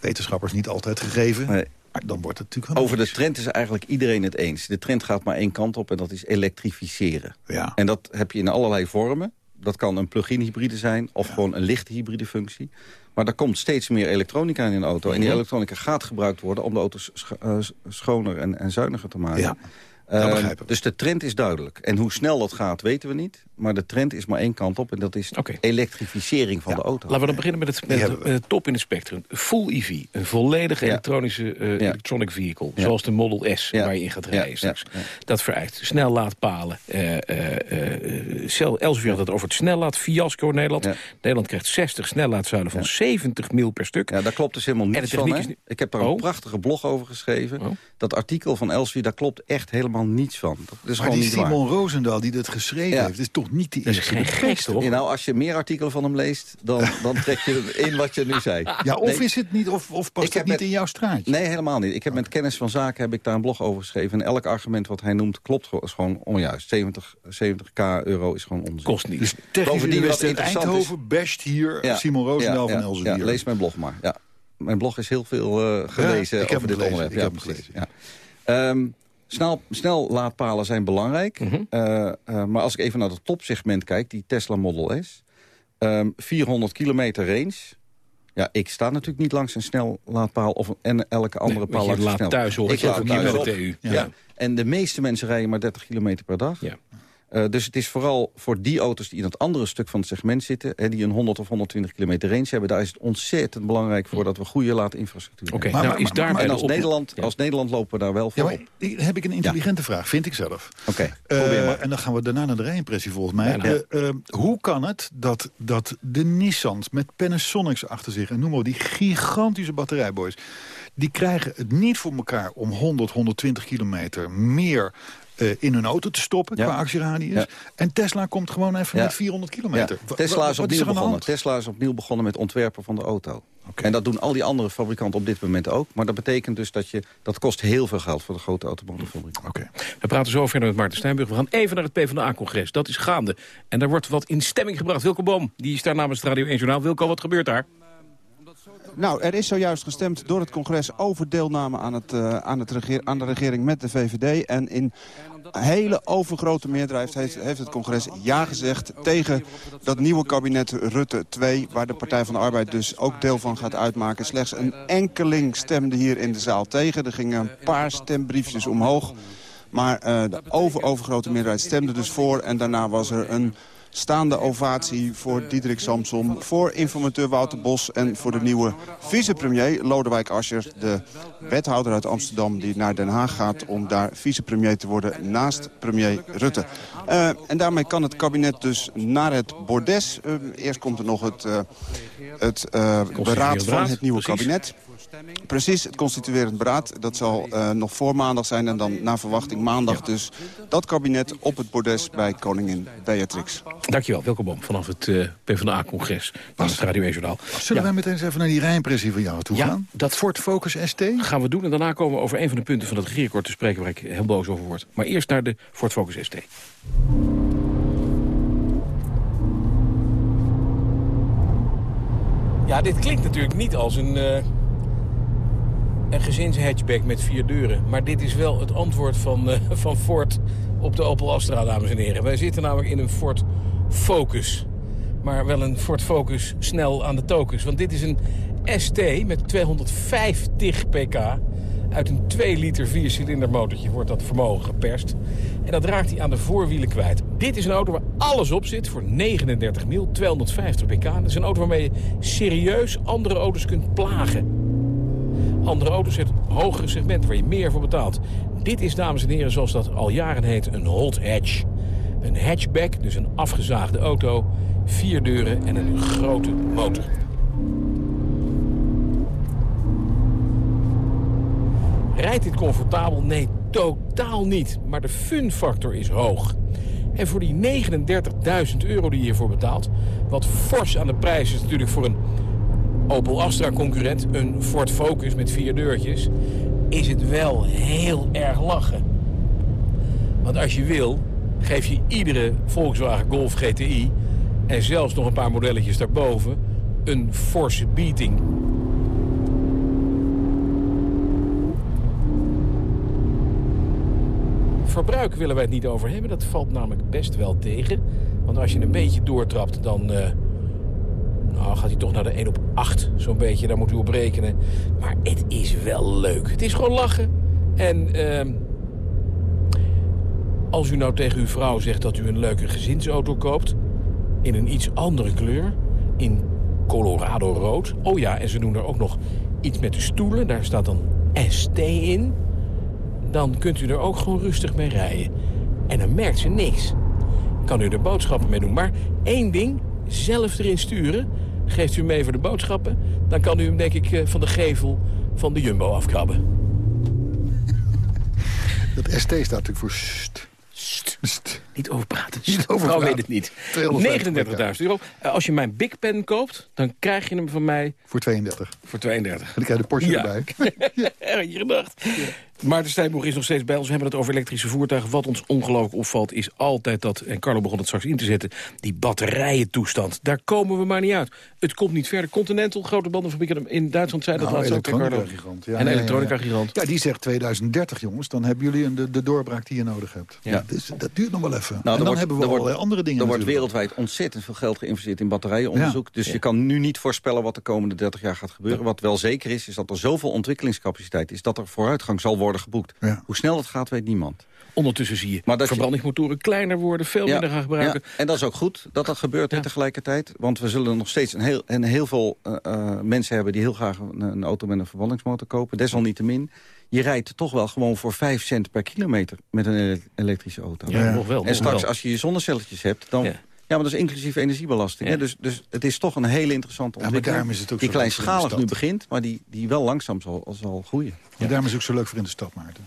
wetenschappers niet altijd gegeven... Nee dan wordt het natuurlijk...
Over de trend is eigenlijk iedereen het eens. De trend gaat maar één kant op en dat is elektrificeren. Ja. En dat heb je in allerlei vormen. Dat kan een plug-in hybride zijn of gewoon een lichte hybride functie. Maar er komt steeds meer elektronica in een auto. En die mhm. elektronica gaat gebruikt worden om de auto's eh, schoner en, en zuiniger te maken. Ja. Uh, dus de trend is duidelijk. En hoe snel dat gaat, weten we niet. Maar de trend is maar één kant op. En dat is elektrificering van de auto.
Laten we dan beginnen met het, met het, top in het spectrum. Full EV. Een volledige elektronische uh, electronic vehicle. Zoals de Model S waar je in gaat rijden straks. Dat vereist snellaadpalen. Uh, uh, Elsevier had het over het snellaadfiasco in Nederland. Nederland krijgt 60 snellaadzuilen van 70 mil per stuk.
Ja, daar klopt dus helemaal niets van. Is... Ik heb daar een oh. prachtige blog over geschreven. Oh. Dat artikel van Elsevier, daar klopt echt helemaal niets van. Dat is
maar
gewoon
die Simon Roosendaal die dat geschreven heeft... is toch niet die eerste.
Dat is geen toch?
Ja, nou, als je meer artikelen van hem leest, dan, dan trek je in wat je nu zei.
Ja, of is het niet, of, of past het niet in jouw straatje?
Nee, helemaal niet. Ik heb met kennis van zaken heb ik daar een blog over geschreven. En elk argument wat hij noemt klopt is gewoon onjuist. 70, 70k euro is gewoon onzin.
Kost niet.
Dus Technische Universiteit Eindhoven best hier Simon Roosendaal van Elsevier.
Ja, lees mijn blog maar. Ja. Mijn blog is heel veel uh, gelezen
ik heb
over dit
gelezen.
onderwerp.
Ik heb gelezen.
Ja. Um, Snel, snel laadpalen zijn belangrijk. Mhm. uh, uh, maar als ik even naar het topsegment kijk, die Tesla Model S. Um, 400 kilometer range. Ja, ik sta natuurlijk niet langs een snel laadpaal of en elke andere nee, paal.
Je laat thuis hoor. Ik laat thuis op. Ja.
ja. En de meeste mensen rijden maar 30 kilometer per dag. Ja. Uh, dus het is vooral voor die auto's die in het andere stuk van het segment zitten... Hè, die een 100 of 120 kilometer range hebben... daar is het ontzettend belangrijk voor dat we goede laadinfrastructuur
okay, hebben. Maar, nou, is daar
en als, Nederland, ja. als Nederland lopen we daar wel voor op.
heb ik een intelligente vraag, vind ik zelf.
Oké,
okay, uh, En dan gaan we daarna naar de rijimpressie volgens mij. Uh, hoe kan het dat, dat de Nissans met Panasonics achter zich... en noem maar die gigantische batterijboys... die krijgen het niet voor elkaar om 100, 120 kilometer meer uh, in hun auto te stoppen ja. qua actieradius. Ja. En Tesla komt gewoon even met 400 kilometer.
Tesla, is opnieuw begonnen. Tesla is opnieuw begonnen met ontwerpen van de auto. Okay. En dat doen al die andere fabrikanten op dit moment ook. Maar dat betekent dus dat je... dat kost heel veel geld voor de grote automobielfabriek.
Oké. We praten zo verder met Maarten Steinburg. We gaan even naar het PvdA-congres. Dat is gaande. En daar wordt wat in stemming gebracht. Wilco Boom, die is daar namens het Radio 1 Journaal. Wilco, wat gebeurt daar?
Nou, er is zojuist gestemd door het congres over deelname aan, het, uh, aan, het aan de regering met de VVD. En in hele overgrote meerderheid heeft, heeft het congres ja gezegd tegen dat nieuwe kabinet Rutte 2... waar de Partij van de Arbeid dus ook deel van gaat uitmaken. Slechts een enkeling stemde hier in de zaal tegen. Er gingen een paar stembriefjes omhoog. Maar uh, de over overgrote meerderheid stemde dus voor. En daarna was er een staande ovatie voor Diederik Samson... voor informateur Wouter Bos en voor de nieuwe vicepremier Lodewijk Asscher... de wethouder uit Amsterdam die naar Den Haag gaat... om daar vicepremier te worden naast premier Rutte. Uh, en daarmee kan het kabinet dus naar het bordes. Uh, eerst komt er nog het, uh, het beraad van het nieuwe kabinet. Precies, het constituerend beraad. Dat zal uh, nog voor maandag zijn en dan na verwachting maandag dus dat kabinet op het bordes bij koningin Beatrix.
Dankjewel, welkom Boom, vanaf het uh, PvdA-congres van het Radio 1-journaal.
Zullen wij meteen eens even naar die rijimpressie van jou toe
Ja,
gaan?
dat-
Ford Focus ST?
gaan we doen en daarna komen we over een van de punten van het regeerakkoord te spreken... waar ik heel boos over word. Maar eerst naar de Ford Focus ST. Ja, dit klinkt natuurlijk niet als een, eh een gezinshatchback met vier deuren. Maar dit is wel het antwoord van, eh, van Ford op de Opel Astra, dames en heren. Wij zitten namelijk in een Ford Focus. Maar wel een Ford Focus snel aan de tokens. Want dit is een ST met 250 pk. Uit een 2 liter 4 cilinder motortje wordt dat vermogen geperst. En dat raakt hij aan de voorwielen kwijt. Dit is een auto waar alles op zit voor 39 mil, 250 pk. Dat is een auto waarmee je serieus andere auto's kunt plagen. Andere auto's het hogere segment waar je meer voor betaalt. Dit is, dames en heren, zoals dat al jaren heet, een hot hatch. Een hatchback, dus een afgezaagde auto, vier deuren en een grote motor. Rijdt dit comfortabel? Nee, totaal niet. Maar de fun-factor is hoog. En voor die 39.000 euro die je hiervoor betaalt... wat fors aan de prijs is natuurlijk voor een Opel Astra-concurrent... een Ford Focus met vier deurtjes... is het wel heel erg lachen. Want als je wil, geef je iedere Volkswagen Golf GTI... en zelfs nog een paar modelletjes daarboven... een forse beating. Verbruik willen wij het niet over hebben. Dat valt namelijk best wel tegen. Want als je een beetje doortrapt, dan eh, nou, gaat hij toch naar de 1 op 8. Zo'n beetje, daar moet u op rekenen. Maar het is wel leuk. Het is gewoon lachen. En ehm, als u nou tegen uw vrouw zegt dat u een leuke gezinsauto koopt... in een iets andere kleur, in Colorado rood... oh ja, en ze doen er ook nog iets met de stoelen. Daar staat dan ST in dan kunt u er ook gewoon rustig mee rijden. En dan merkt ze niks. Kan u er boodschappen mee doen. Maar één ding, zelf erin sturen. Geeft u hem mee voor de boodschappen... dan kan u hem denk ik eh, van de gevel van de Jumbo afkrabben.
Dat ST staat natuurlijk voor st. St.
Niet over praten.
Niet over
Vrouw
praten.
weet het niet.
250
39.000 euro. Eh, Als je mijn Big Pen koopt, dan krijg je hem van mij
Voor 32.
voor 32.
En dan krijg je de Porsche
Ja.
erbij.
Erg je gedacht. Maarten Stijnboeg is nog steeds bij ons. We hebben het over elektrische voertuigen. Wat ons ongelooflijk opvalt is altijd dat... en Carlo begon het straks in te zetten... die batterijentoestand. Daar komen we maar niet uit. Het komt niet verder. Continental, grote bandenfabriek in Duitsland... zei dat
Nou,
laatst ook, Carlo?
elektronica-gigant. Ja,
en
ja, ja, ja.
elektronica-gigant.
Ja, die zegt 2030, jongens. Dan hebben jullie een- de, de doorbraak die je nodig hebt.
Ja.
Ja. Dus, dat duurt nog wel even.
Nou,
en dan
wordt-
hebben we
er wordt-
allerlei andere dingen
Er wordt wereldwijd ontzettend veel geld geïnvesteerd in batterijenonderzoek. Dus je kan nu niet voorspellen wat de komende 30 jaar gaat gebeuren. Wat wel zeker is, is dat er zoveel ontwikkelingscapaciteit is... dat er vooruitgang zal worden geboekt.
Ja.
Hoe snel dat gaat, weet niemand.
Ondertussen zie je
Maar dat je-
verbrandingsmotoren kleiner worden... veel minder gaan gebruiken.
Ja, en dat is ook goed dat dat gebeurt
Ja.
tegelijkertijd. Want we zullen nog steeds een heel, een heel veel eh, eh, mensen hebben... die heel graag een, een auto met een verbrandingsmotor kopen. Desalniettemin, je rijdt toch wel gewoon voor 5 cent per kilometer... met een ele- elektrische auto.
Ja,
Ja.
nog wel.
En
nog
straks,
wel.
als je je zonnecelletjes hebt, dan...
Ja.
Ja. maar dat is inclusief energiebelasting.
Ja.
Hè? Dus, dus het is toch een hele interessante
Ja, maar
ontwikkeling.
daarom is het ook
die kleinschalig nu begint, maar die, die wel langzaam zal, zal groeien.
Ja, daarom is het ook zo leuk voor in de stad, Maarten.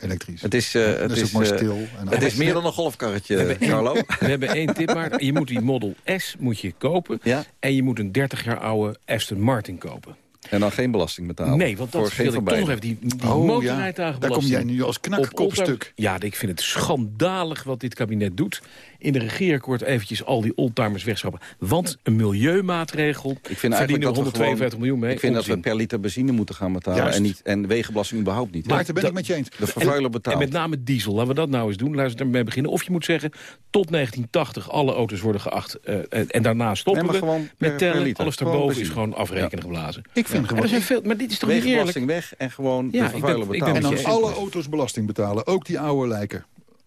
Elektrisch.
Het is, eh, het
is
is,
ook maar
eh,
stil. En
het is meer dan een golfkarretje, Carlo.
We hebben één tip, maar je moet die Model S moet je kopen.
Ja.
En je moet een 30 jaar oude Aston Martin kopen.
En dan geen belasting betalen.
Nee, want dat wil ik toch even. Die, die
Oh, ja. Daar kom jij nu als knakkekop
op oldtimer-
stuk.
Ja, ik vind het schandalig wat dit kabinet doet. In de regeerakkoord eventjes al die oldtimers wegschrappen. Want een milieumaatregel
Ik vind
verdienen
eigenlijk
we
dat we
152
gewoon-
miljoen mee.
Ik vind dat we per liter benzine moeten gaan betalen.
Juist.
En, niet, en wegenbelasting überhaupt niet.
Maarten, ben ik met je eens.
De vervuiler
En
betaalt.
met name diesel. Laten we dat nou eens doen. Laten we ermee beginnen. Of je moet zeggen, tot 1980 alle auto's worden geacht. eh, en, en daarna stoppen
Nee, maar
we met
per
tellen.
liter.
Alles
Gewoon
daarboven is gewoon afrekenen geblazen.
Ik vind Gewoon...
er zijn veel, maar dit is toch niet eerlijk?
Weg en gewoon
Ja,
de
ik ben-
vervuiler
ik ben
betalen.
En dan alle auto's belasting betalen. Ook die oude lijken.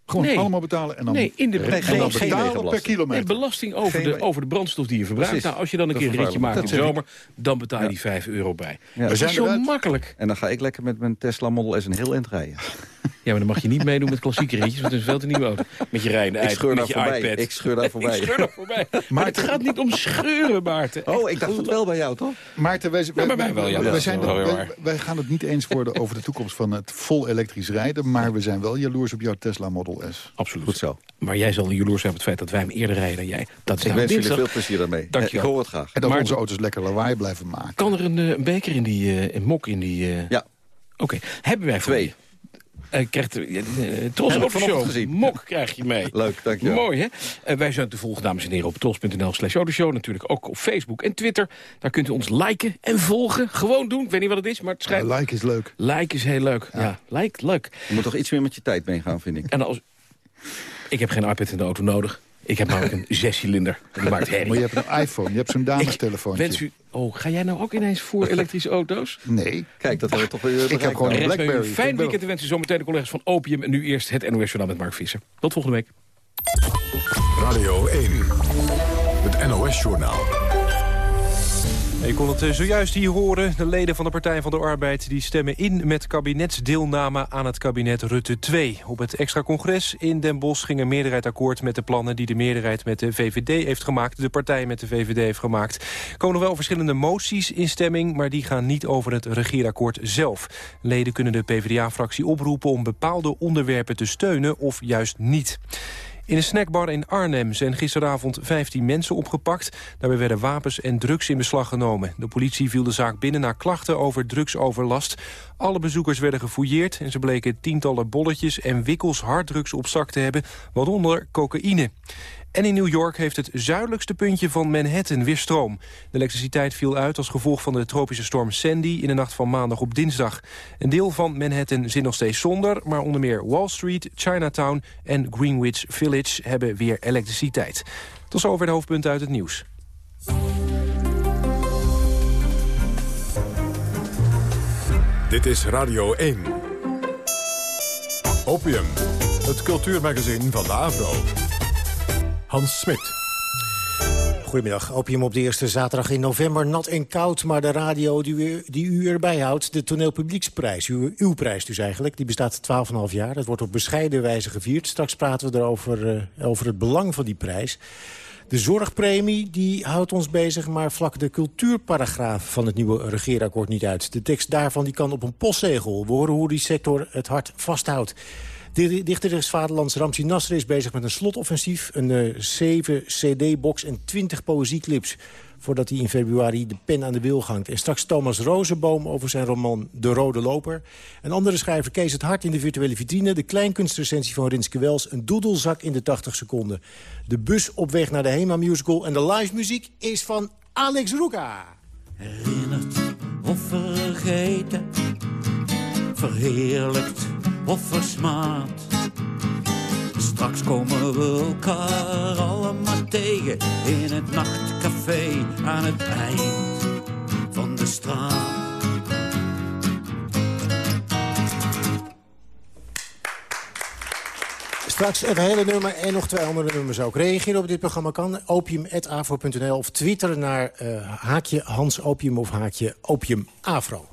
Gewoon
Nee.
allemaal betalen. En dan,
Nee, in de
en
geen-
dan
geen
betalen per.
Nee,
kilometer.
belasting over
Geen
de, over de brandstof die je verbruikt.
Precies.
Nou, als je dan een keer een ritje maakt in de zomer... dan betaal je die 5 euro bij.
Ja.
Dat
We zijn
is zo
eruit.
makkelijk.
En dan ga ik lekker met mijn Tesla Model S een heel eind rijden.
Ja, maar dan mag je niet meedoen met klassieke ritjes... want het is veel te nieuw auto. Met je rijden
Ik scheur
met
daar
je
voorbij.
iPad.
Ik scheur daar voorbij.
Ik scheur daar voorbij. Maar het gaat niet om scheuren, Maarten.
Oh, ik dacht het wel bij jou, toch?
Maarten, wij, wij,
bij mij wel, ja.
wij zijn wij,
waar.
wij gaan het niet eens worden over de toekomst van het vol elektrisch rijden. Maar we zijn wel jaloers op jouw Tesla Model
Absoluut.
Goed zo.
Maar jij zal jaloers zijn op het feit dat wij hem eerder rijden dan jij. Dat is
Ik
nou
wens jullie veel plezier daarmee.
Dank je
Ik
wel.
hoor het graag.
En dat
Maar-
onze auto's lekker lawaai blijven maken.
Kan er een, eh, een beker in die eh, een mok in die... eh,
Ja,
Oké. Hebben wij voor
twee.
Eh, krijgt uh, Tros
vanochtend gezien.
Mok krijg je mee.
Leuk, dankjewel.
Mooi, hè? Eh, wij zijn te volgen, dames en heren, op tros.nl slash autoshow. Natuurlijk ook op Facebook en Twitter. Daar kunt u ons liken en volgen. Gewoon doen. Ik weet niet wat het is, maar het
Ja,
schijnt...
like is leuk.
like is heel leuk. Ja, like, leuk.
Je moet toch iets meer met je tijd meegaan, vind ik.
En als... Ik heb geen iPad in de auto nodig. Ik heb namelijk een zescilinder. Die maakt herrie.
Maar je hebt een iPhone, je hebt zo'n damestelefoontje.
Wens u... Oh, ga jij nou ook ineens voor elektrische auto's?
Nee.
Kijk, dat hebben we toch weer
Ik heb gewoon een Blackberry.
een fijn weekend te wensen. Zometeen de collega's van Opium. En nu eerst het NOS Journaal met Mark Visser. Tot volgende week.
Radio 1. Het NOS-journaal.
Je kon het eh, zojuist hier horen. De leden van de Partij van de Arbeid die stemmen in met kabinetsdeelname aan het kabinet Rutte 2. Op het extra congres in Den Bosch ging een meerderheid akkoord met de plannen die de meerderheid met de VVD heeft gemaakt. De partij met de VVD heeft gemaakt. Er komen wel verschillende moties in stemming, maar die gaan niet over het regeerakkoord zelf. Leden kunnen de PvdA-fractie oproepen om bepaalde onderwerpen te steunen of juist niet. In een snackbar in Arnhem zijn gisteravond 15 mensen opgepakt. Daarbij werden wapens en drugs in beslag genomen. De politie viel de zaak binnen na klachten over drugsoverlast. Alle bezoekers werden gefouilleerd en ze bleken tientallen bolletjes en wikkels harddrugs op zak te hebben, waaronder cocaïne. En in New York heeft het zuidelijkste puntje van Manhattan weer stroom. De elektriciteit viel uit als gevolg van de tropische storm Sandy... in de nacht van maandag op dinsdag. Een deel van Manhattan zit nog steeds zonder... maar onder meer Wall Street, Chinatown en Greenwich Village... hebben weer elektriciteit. Tot zover de hoofdpunten uit het nieuws.
Dit is Radio 1. Opium, het cultuurmagazin van de Avro. Hans Smit.
Goedemiddag. Opium op de eerste zaterdag in november. Nat en koud, maar de radio die u, die u erbij houdt... de toneelpublieksprijs, uw, uw prijs dus eigenlijk... die bestaat 12,5 jaar. Dat wordt op bescheiden wijze gevierd. Straks praten we erover uh, over het belang van die prijs. De zorgpremie die houdt ons bezig, maar vlak de cultuurparagraaf van het nieuwe regeerakkoord niet uit. De tekst daarvan die kan op een postzegel. We horen hoe die sector het hart vasthoudt. Dichter des vaderlands Ramsi Nasser is bezig met een slotoffensief. Een uh, 7 cd-box en 20 poëzieclips. Voordat hij in februari de pen aan de wil hangt. En straks Thomas Rozenboom over zijn roman De Rode Loper. Een andere schrijver Kees het Hart in de virtuele vitrine. De kleinkunstrecensie van Rinske Wels. Een doedelzak in de 80 seconden. De bus op weg naar de Hema Musical. En de live muziek is van Alex Roeka.
Herinnerd of vergeten. Verheerlijkt of versmaad. Straks komen we elkaar allemaal tegen in het nachtcafé aan het eind van de straat.
Straks het hele nummer en nog twee andere nummers ook. Reageren op dit programma kan opium.afro.nl of twitteren naar uh, haakje Hans Opium of haakje Opium Afro.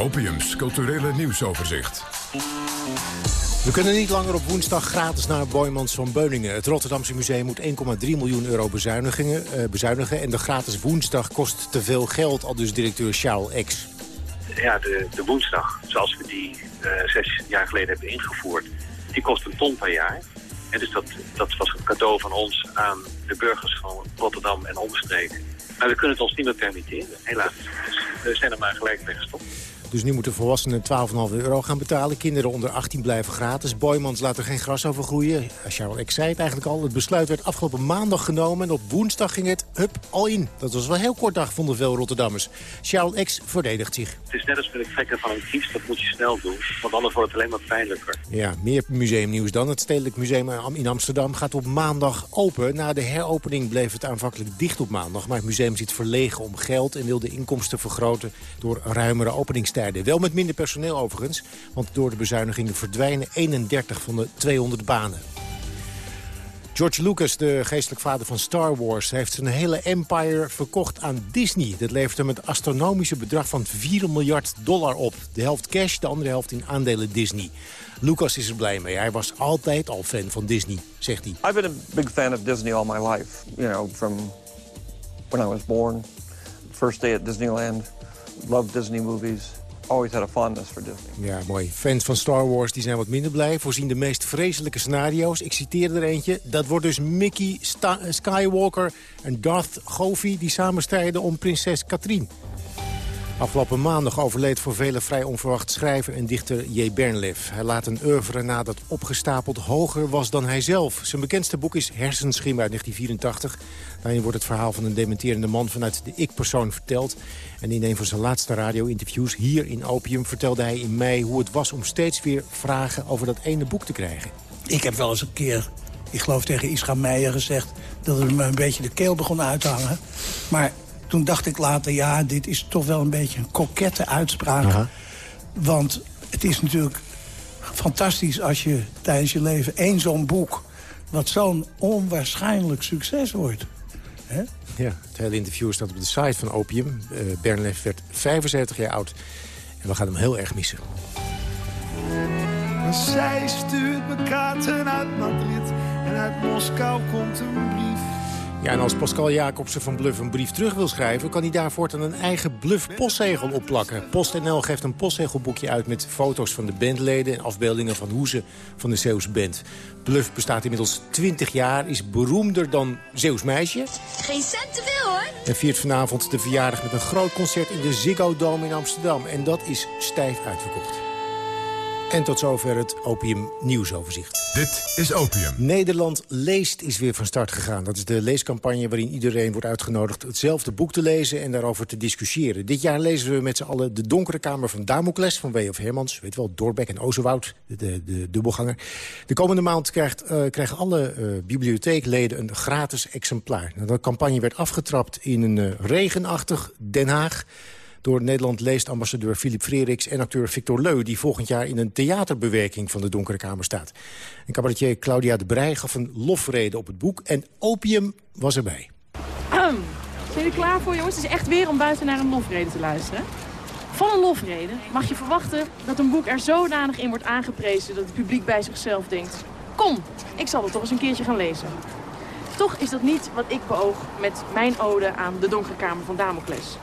Opiums culturele nieuwsoverzicht.
We kunnen niet langer op woensdag gratis naar Boymans van Beuningen. Het Rotterdamse museum moet 1,3 miljoen euro bezuinigen, uh, bezuinigen. En de gratis woensdag kost te veel geld, al dus directeur Charles X.
Ja, de, de woensdag, zoals we die uh, zes jaar geleden hebben ingevoerd, die kost een ton per jaar. En dus dat, dat was een cadeau van ons aan de burgers van Rotterdam en omstreken. Maar we kunnen het ons niet meer permitteren, helaas. Dus we zijn er maar gelijk mee gestopt.
Dus nu moeten volwassenen 12,5 euro gaan betalen. Kinderen onder 18 blijven gratis. Boymans laat er geen gras over groeien. Charles, ik zei het eigenlijk al. Het besluit werd afgelopen maandag genomen. En op woensdag ging het, hup, al in. Dat was wel heel kort dag, vonden veel Rotterdammers. Charles X verdedigt zich.
Het is net als met het trekken van een kies. Dat moet je snel doen. Want anders wordt het alleen maar pijnlijker.
Ja, meer museumnieuws dan. Het Stedelijk Museum in Amsterdam gaat op maandag open. Na de heropening bleef het aanvankelijk dicht op maandag. Maar het museum zit verlegen om geld en wil de inkomsten vergroten door ruimere openingstijden. Wel met minder personeel overigens, want door de bezuinigingen verdwijnen 31 van de 200 banen. George Lucas, de geestelijk vader van Star Wars... heeft zijn hele empire verkocht aan Disney. Dat levert hem het astronomische bedrag van 4 miljard dollar op. De helft cash, de andere helft in aandelen Disney. Lucas is er blij mee. Hij was altijd al fan van Disney, zegt hij.
I've been a big fan of Disney all my life. You know, from when I was born. First day at Disneyland. Loved Disney movies. Always had a fondness for Disney.
Ja, mooi. Fans van Star Wars die zijn wat minder blij. Voorzien de meest vreselijke scenario's. Ik citeer er eentje. Dat wordt dus Mickey Skywalker en Darth Gofi... die samen strijden om prinses Katrien. Afgelopen maandag overleed voor velen vrij onverwacht schrijver en dichter J. Bernlef. Hij laat een oeuvre na dat opgestapeld hoger was dan hij zelf. Zijn bekendste boek is Hersenschim uit 1984. Daarin wordt het verhaal van een dementerende man vanuit de ik-persoon verteld. En in een van zijn laatste radio-interviews hier in Opium vertelde hij in mei hoe het was om steeds weer vragen over dat ene boek te krijgen.
Ik heb wel eens een keer, ik geloof tegen Isra Meijer gezegd... dat het me een beetje de keel begon uit te hangen. Maar toen dacht ik later, ja, dit is toch wel een beetje een kokette uitspraak. Want het is natuurlijk fantastisch als je tijdens je leven één zo'n boek... wat zo'n onwaarschijnlijk succes wordt. Hè?
Ja, het hele interview staat op de site van Opium. Uh, Bernlef werd 75 jaar oud. En we gaan hem heel erg missen.
Zij stuurt me kaarten uit Madrid en uit Moskou komt een brief.
Ja, en als Pascal Jacobsen van Bluff een brief terug wil schrijven... kan hij daar voortaan een eigen Bluff postzegel opplakken. PostNL geeft een postzegelboekje uit met foto's van de bandleden... en afbeeldingen van hoezen van de Zeeuwse band. Bluff bestaat inmiddels 20 jaar, is beroemder dan Zeeuws Meisje...
Geen cent te veel, hoor.
en viert vanavond de verjaardag met een groot concert in de Ziggo Dome in Amsterdam. En dat is stijf uitverkocht. En tot zover het Opium Nieuwsoverzicht.
Dit is Opium.
Nederland leest is weer van start gegaan. Dat is de leescampagne waarin iedereen wordt uitgenodigd... hetzelfde boek te lezen en daarover te discussiëren. Dit jaar lezen we met z'n allen De Donkere Kamer van Damocles... van W.F. Hermans, weet wel, Doorbeck en Ozenwoud, de, de, de dubbelganger. De komende maand krijgt, uh, krijgen alle uh, bibliotheekleden een gratis exemplaar. Nou, de campagne werd afgetrapt in een uh, regenachtig Den Haag door Nederland leest ambassadeur Philip Freriks en acteur Victor Leu... die volgend jaar in een theaterbewerking van de Donkere Kamer staat. En cabaretier Claudia de Brij gaf een lofrede op het boek... en opium was erbij.
Zijn jullie klaar voor, jongens? Het is echt weer om buiten naar een lofrede te luisteren. Van een lofrede mag je verwachten dat een boek er zodanig in wordt aangeprezen... dat het publiek bij zichzelf denkt... kom, ik zal het toch eens een keertje gaan lezen. Toch is dat niet wat ik beoog met mijn ode aan de Donkere Kamer van Damocles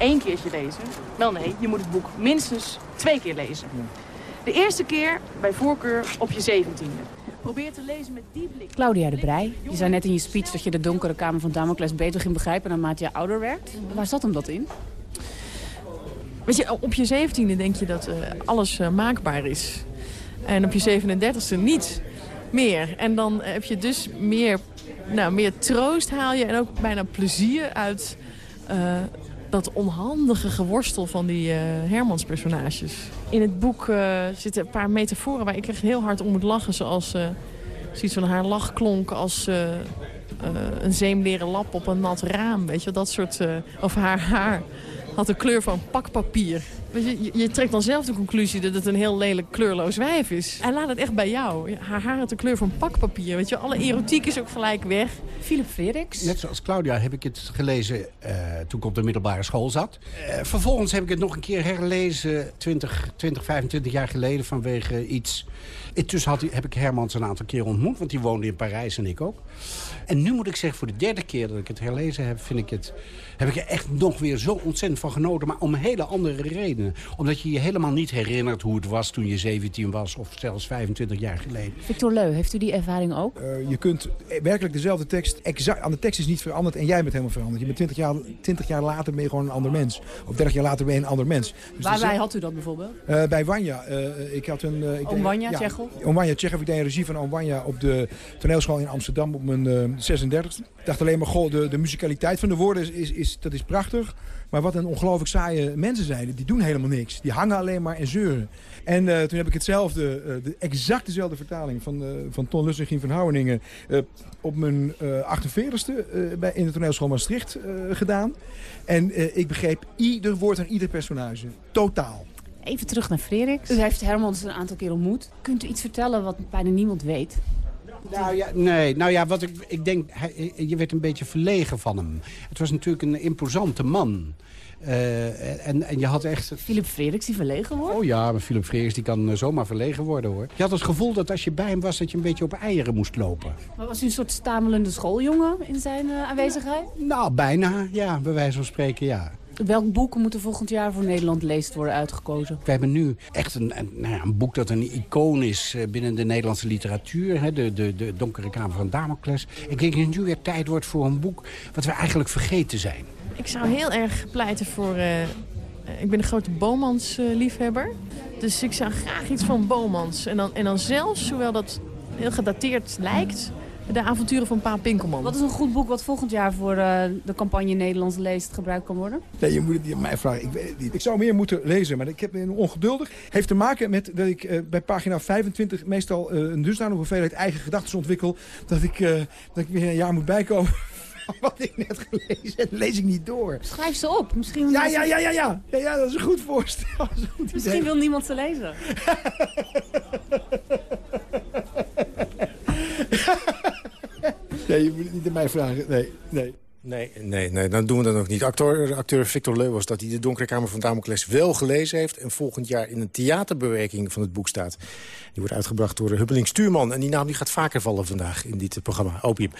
één keertje lezen. Wel nee, je moet het boek minstens twee keer lezen. De eerste keer bij voorkeur op je zeventiende. Probeer te lezen met die blik.
Claudia de Brij, je zei net in je speech dat je de donkere kamer van Damocles beter ging begrijpen naarmate je ouder werd. Waar zat hem dat in?
Weet je, op je zeventiende denk je dat uh, alles uh, maakbaar is. En op je 37e niet meer. En dan heb je dus meer, nou, meer troost haal je en ook bijna plezier uit... Uh, dat onhandige geworstel van die uh, Hermans-personages. In het boek uh, zitten een paar metaforen waar ik echt heel hard om moet lachen. Zoals uh, zoiets van haar lach klonk als een zeemleren lap op een nat raam. Weet je, dat soort... of haar haar had de kleur van pakpapier. Je, je, je, trekt dan zelf de conclusie dat het een heel lelijk kleurloos wijf is. En laat het echt bij jou. Haar haar had de kleur van pakpapier. Weet je, alle erotiek is ook gelijk weg.
Philip Frederiks.
Net zoals Claudia heb ik het gelezen uh, toen ik op de middelbare school zat. Uh, vervolgens heb ik het nog een keer herlezen 20, 20 25 jaar geleden vanwege iets... Intussen had, heb ik Hermans een aantal keer ontmoet, want die woonde in Parijs en ik ook. En nu moet ik zeggen, voor de derde keer dat ik het herlezen heb, vind ik het, heb ik er echt nog weer zo ontzettend van genoten. Maar om hele andere redenen. Omdat je je helemaal niet herinnert hoe het was toen je 17 was of zelfs 25 jaar geleden.
Victor Leu, heeft u die ervaring ook?
Uh, je kunt werkelijk dezelfde tekst, exact, aan de tekst is niet veranderd en jij bent helemaal veranderd. Je bent 20 jaar, 20 jaar later ben je gewoon een ander mens. Of 30 jaar later ben je een ander mens.
Dus Waarbij had u dat bijvoorbeeld?
Uh, bij Wanja. Uh, ik had een... ik
Oom Wanja, ja,
Oom Wanja Tsjechov, ik deed een regie van Oom Wanja op de toneelschool in Amsterdam op mijn uh, 36e. Ik dacht alleen maar, goh, de, de musicaliteit van de woorden is, is, is, dat is prachtig. Maar wat een ongelooflijk saaie mensen zijn. Die doen helemaal niks. Die hangen alleen maar en zeuren. En uh, toen heb ik hetzelfde, uh, de exact dezelfde vertaling van, uh, van Ton Lus en Gien van Houweningen... op mijn 48e bij, in de toneelschool Maastricht gedaan. En ik begreep ieder woord en ieder personage. Totaal.
Even terug naar Frederik. U heeft Hermans een aantal keer ontmoet. Kunt u iets vertellen wat bijna niemand weet?
Nou ja, nee. Nou ja, wat ik, ik denk, hij, je werd een beetje verlegen van hem. Het was natuurlijk een imposante man. Uh, en, en je had echt...
Philip Frederiks die verlegen wordt?
Oh ja, maar Philip Frederiks die kan zomaar verlegen worden hoor. Je had het gevoel dat als je bij hem was dat je een beetje op eieren moest lopen.
Maar was u een soort stamelende schooljongen in zijn uh, aanwezigheid?
Nou, bijna. Ja, bij wijze van spreken ja.
Welk boek moet er volgend jaar voor Nederland leest worden uitgekozen?
We hebben nu echt een, een, nou ja, een boek dat een icoon is eh, binnen de Nederlandse literatuur. Hè, de, de, de Donkere Kamer van Damocles. Ik denk dat het nu weer tijd wordt voor een boek wat we eigenlijk vergeten zijn.
Ik zou heel erg pleiten voor... eh, ik ben een grote Bomans-liefhebber. dus ik zou graag iets van Bomans. En dan, en dan zelfs, hoewel dat heel gedateerd lijkt... de avonturen van Pa Pinkelman.
Wat is een goed boek wat volgend jaar voor eh, de campagne Nederlands leest gebruikt kan worden?
Nee, je moet het niet aan mij vragen. Ik weet het niet. Ik zou meer moeten lezen, maar ik heb een ongeduldig. Heeft te maken met dat ik eh, bij pagina 25 meestal eh, een dusdanige hoeveelheid eigen gedachten ontwikkel... dat ik, eh, dat ik weer een jaar moet bijkomen van wat ik net gelezen heb. lees ik niet door.
Schrijf ze op. Misschien,
Ja, ja, ja, ja, ja. Ja, ja dat is een goed voorstel. Dat is een goed idee.
Misschien wil niemand ze lezen.
Nee, je moet het niet aan mij vragen. Nee, nee.
Nee, nee, nee, dan doen we dat ook niet. Acteur, acteur Victor was dat hij de Donkere Kamer van Damocles wel gelezen heeft... en volgend jaar in een theaterbewerking van het boek staat. Die wordt uitgebracht door Hubbeling Stuurman. En die naam die gaat vaker vallen vandaag in dit programma, Opium.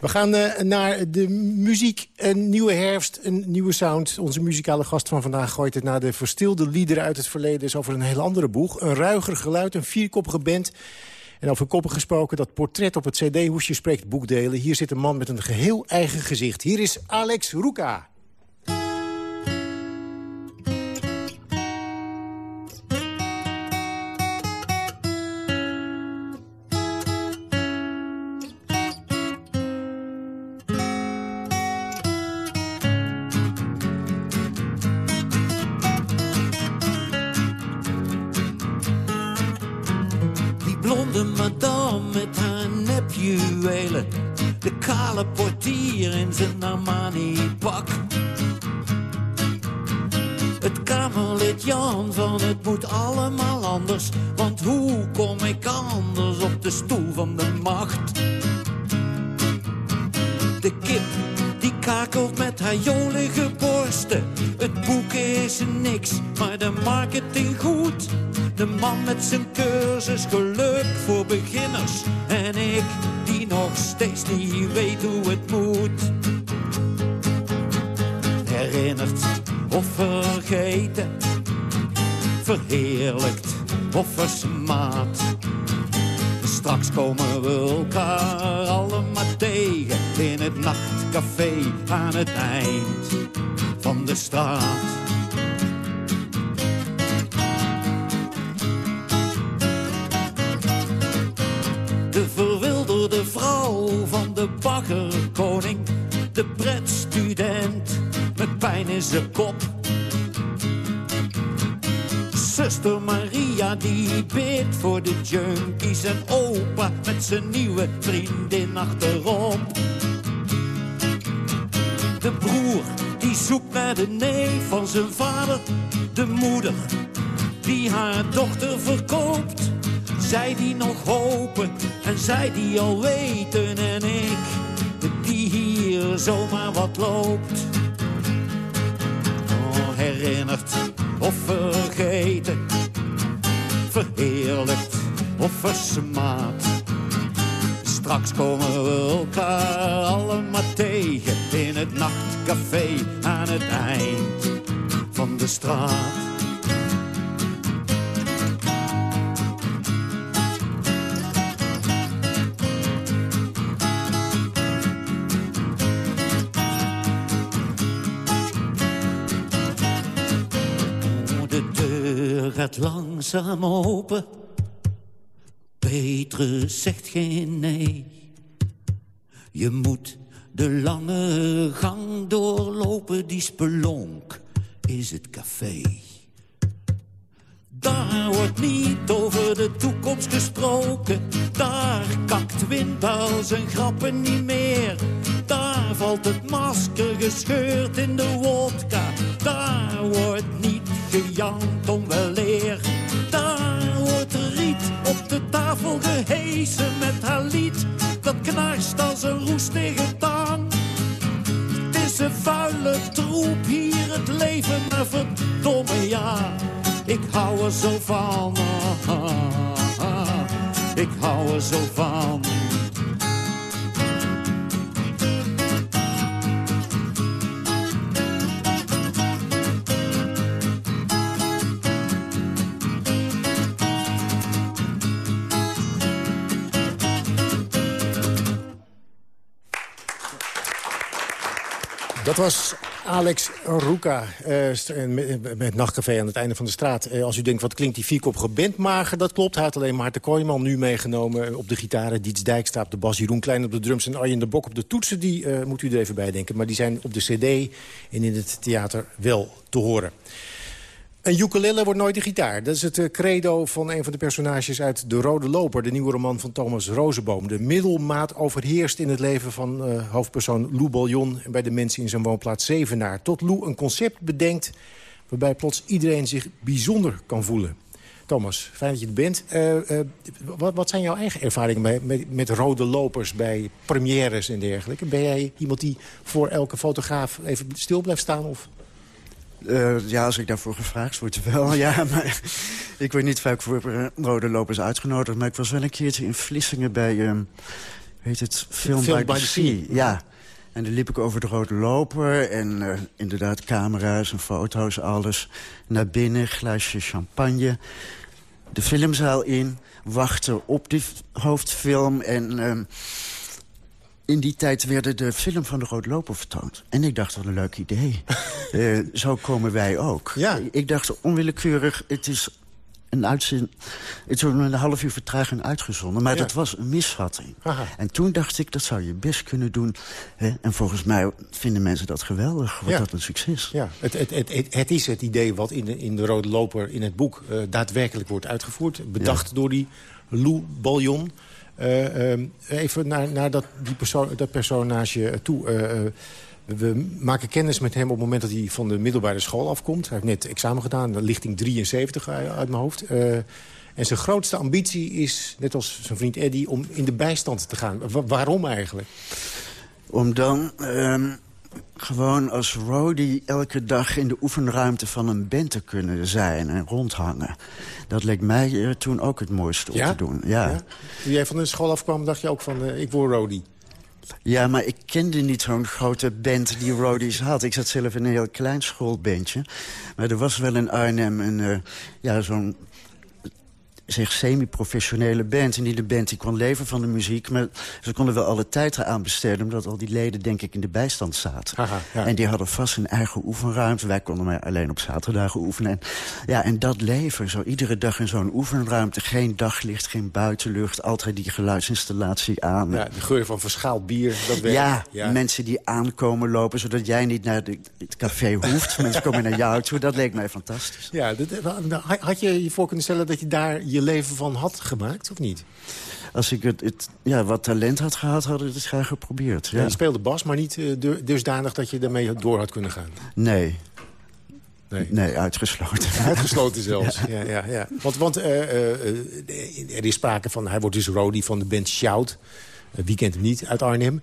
We gaan eh, naar de muziek. Een nieuwe herfst, een nieuwe sound. Onze muzikale gast van vandaag gooit het naar de verstilde liederen uit het verleden... is over een heel andere boeg. Een ruiger geluid, een vierkoppige band... En over koppen gesproken, dat portret op het cd-hoesje spreekt boekdelen. Hier zit een man met een geheel eigen gezicht. Hier is Alex Roeka.
Kamerlid Jan van het moet allemaal anders. Want hoe kom ik anders op de stoel van de macht? De kip die kakelt met haar jolige borsten. Het boek is niks, maar de marketing goed. De man met zijn cursus geluk voor beginners. En ik die nog steeds niet weet hoe het moet. Herinnerd of vergeten. Verheerlijkt of versmaad. Straks komen we elkaar allemaal tegen in het nachtcafé aan het eind van de straat. De verwilderde vrouw van de baggerkoning, de pretstudent met pijn in zijn kop. Zuster Maria die bidt voor de junkies en opa met zijn nieuwe vriendin achterop. De broer die zoekt naar de neef van zijn vader. De moeder die haar dochter verkoopt. Zij die nog hopen en zij die al weten en ik die hier zomaar wat loopt. Oh, herinnerd of vergeten, verheerlijkt of versmaad. Straks komen we elkaar allemaal tegen in het nachtcafé aan het eind van de straat. Gaat langzaam open. Petrus zegt geen nee. Je moet de lange gang doorlopen, die spelonk is het café. Daar wordt niet over de toekomst gesproken. Daar kakt Windbouw zijn grappen niet meer. Daar valt het masker gescheurd in de wodka. Daar wordt niet gejankt om weleer. Daar wordt riet op de tafel gehesen met haar lied. Dat knarst als een roestige tang. Het is een vuile troep hier het leven, maar verdomme ja. Ik hou er zo van. ah, ah, ah. Ik hou er zo van.
Dat was Alex Ruka uh, met, Nachtcafé aan het einde van de straat. Uh, als u denkt, wat klinkt die vierkoppige band Dat klopt, hij had alleen Maarten Kooijman nu meegenomen op de gitaren. Diets Dijkstra op de bas, Jeroen Klein op de drums... en Arjen de Bok op de toetsen, die moet u er even bij denken. Maar die zijn op de cd en in het theater wel te horen. Een ukulele wordt nooit een gitaar. Dat is het eh, credo van een van de personages uit De Rode Loper... de nieuwe roman van Thomas Rozenboom. De middelmaat overheerst in het leven van uh, hoofdpersoon Lou Ballon... en bij de mensen in zijn woonplaats Zevenaar. Tot Lou een concept bedenkt waarbij plots iedereen zich bijzonder kan voelen. Thomas, fijn dat je er bent. Uh, wat, wat, zijn jouw eigen ervaringen bij, met, met, rode lopers bij premières en dergelijke? Ben jij iemand die voor elke fotograaf even stil blijft staan? Of?
Uh, ja, als ik daarvoor gevraagd word, wel. ja, maar ik weet niet vaak voor uh, rode lopers uitgenodigd. Maar ik was wel een keertje in Vlissingen bij, uh, heet het, Film, Film by, the sea. Ja. En dan liep ik over de rode loper en uh, inderdaad camera's en foto's, alles. Naar binnen, glaasje champagne. De filmzaal in, wachten op die hoofdfilm en... Uh, in die tijd werden de film van de Rode Loper vertoond. En ik dacht, wat een leuk idee. uh, zo komen wij ook.
Ja.
Ik dacht onwillekeurig, het is een uitzin... Het is een half uur vertraging uitgezonden. Maar ja. dat was een misvatting.
Aha.
En toen dacht ik, dat zou je best kunnen doen. Hè? En volgens mij vinden mensen dat geweldig. Wordt
ja.
dat een succes.
Ja, het, het, het, het, is het idee wat in de, in de Rode Loper in het boek... Uh, daadwerkelijk wordt uitgevoerd. Bedacht ja. door die Lou Baljon... Uh, uh, even naar, naar dat, die perso dat personage toe. Uh, we maken kennis met hem op het moment dat hij van de middelbare school afkomt. Hij heeft net examen gedaan, lichting 73 uit mijn hoofd. en zijn grootste ambitie is, net als zijn vriend Eddy, om in de bijstand te gaan. Wa waarom eigenlijk?
Om dan ehm, gewoon als roadie elke dag in de oefenruimte van een band te kunnen zijn en rondhangen. Dat leek mij uh, toen ook het mooiste om
ja?
te doen. Ja.
ja. Toen jij van de school afkwam, dacht je ook van, uh, ik word roadie.
Ja, maar ik kende niet zo'n grote band die roadies had. Ik zat zelf in een heel klein schoolbandje. Maar er was wel in Arnhem een, uh, ja, zo'n zeg semi-professionele band. En die de band die kon leven van de muziek. Maar ze konden wel alle tijd eraan besteden... omdat al die leden denk ik in de bijstand zaten.
Aha, ja.
En die hadden vast een eigen oefenruimte. Wij konden maar alleen op zaterdagen oefenen. En, ja, en dat leven, zo iedere dag in zo'n oefenruimte... geen daglicht, geen buitenlucht, altijd die geluidsinstallatie aan.
Ja, de geur van verschaald bier, dat werkt.
Ja, ja, mensen die aankomen lopen... zodat jij niet naar de, het café hoeft. mensen komen naar jou toe, dat leek mij fantastisch.
Ja, dat, had je je voor kunnen stellen dat je daar je leven van had gemaakt, of niet?
Als ik het, het ja, wat talent had gehad, had ik het graag geprobeerd. Ja.
Ja, je speelde bas, maar niet uh, dusdanig dat je ermee door had kunnen gaan.
Nee.
Nee,
nee uitgesloten.
Uitgesloten zelfs. ja. Ja, ja, Want, want uh, uh, er is sprake van, hij wordt dus roadie van de band Shout. Wie kent hem niet, uit Arnhem.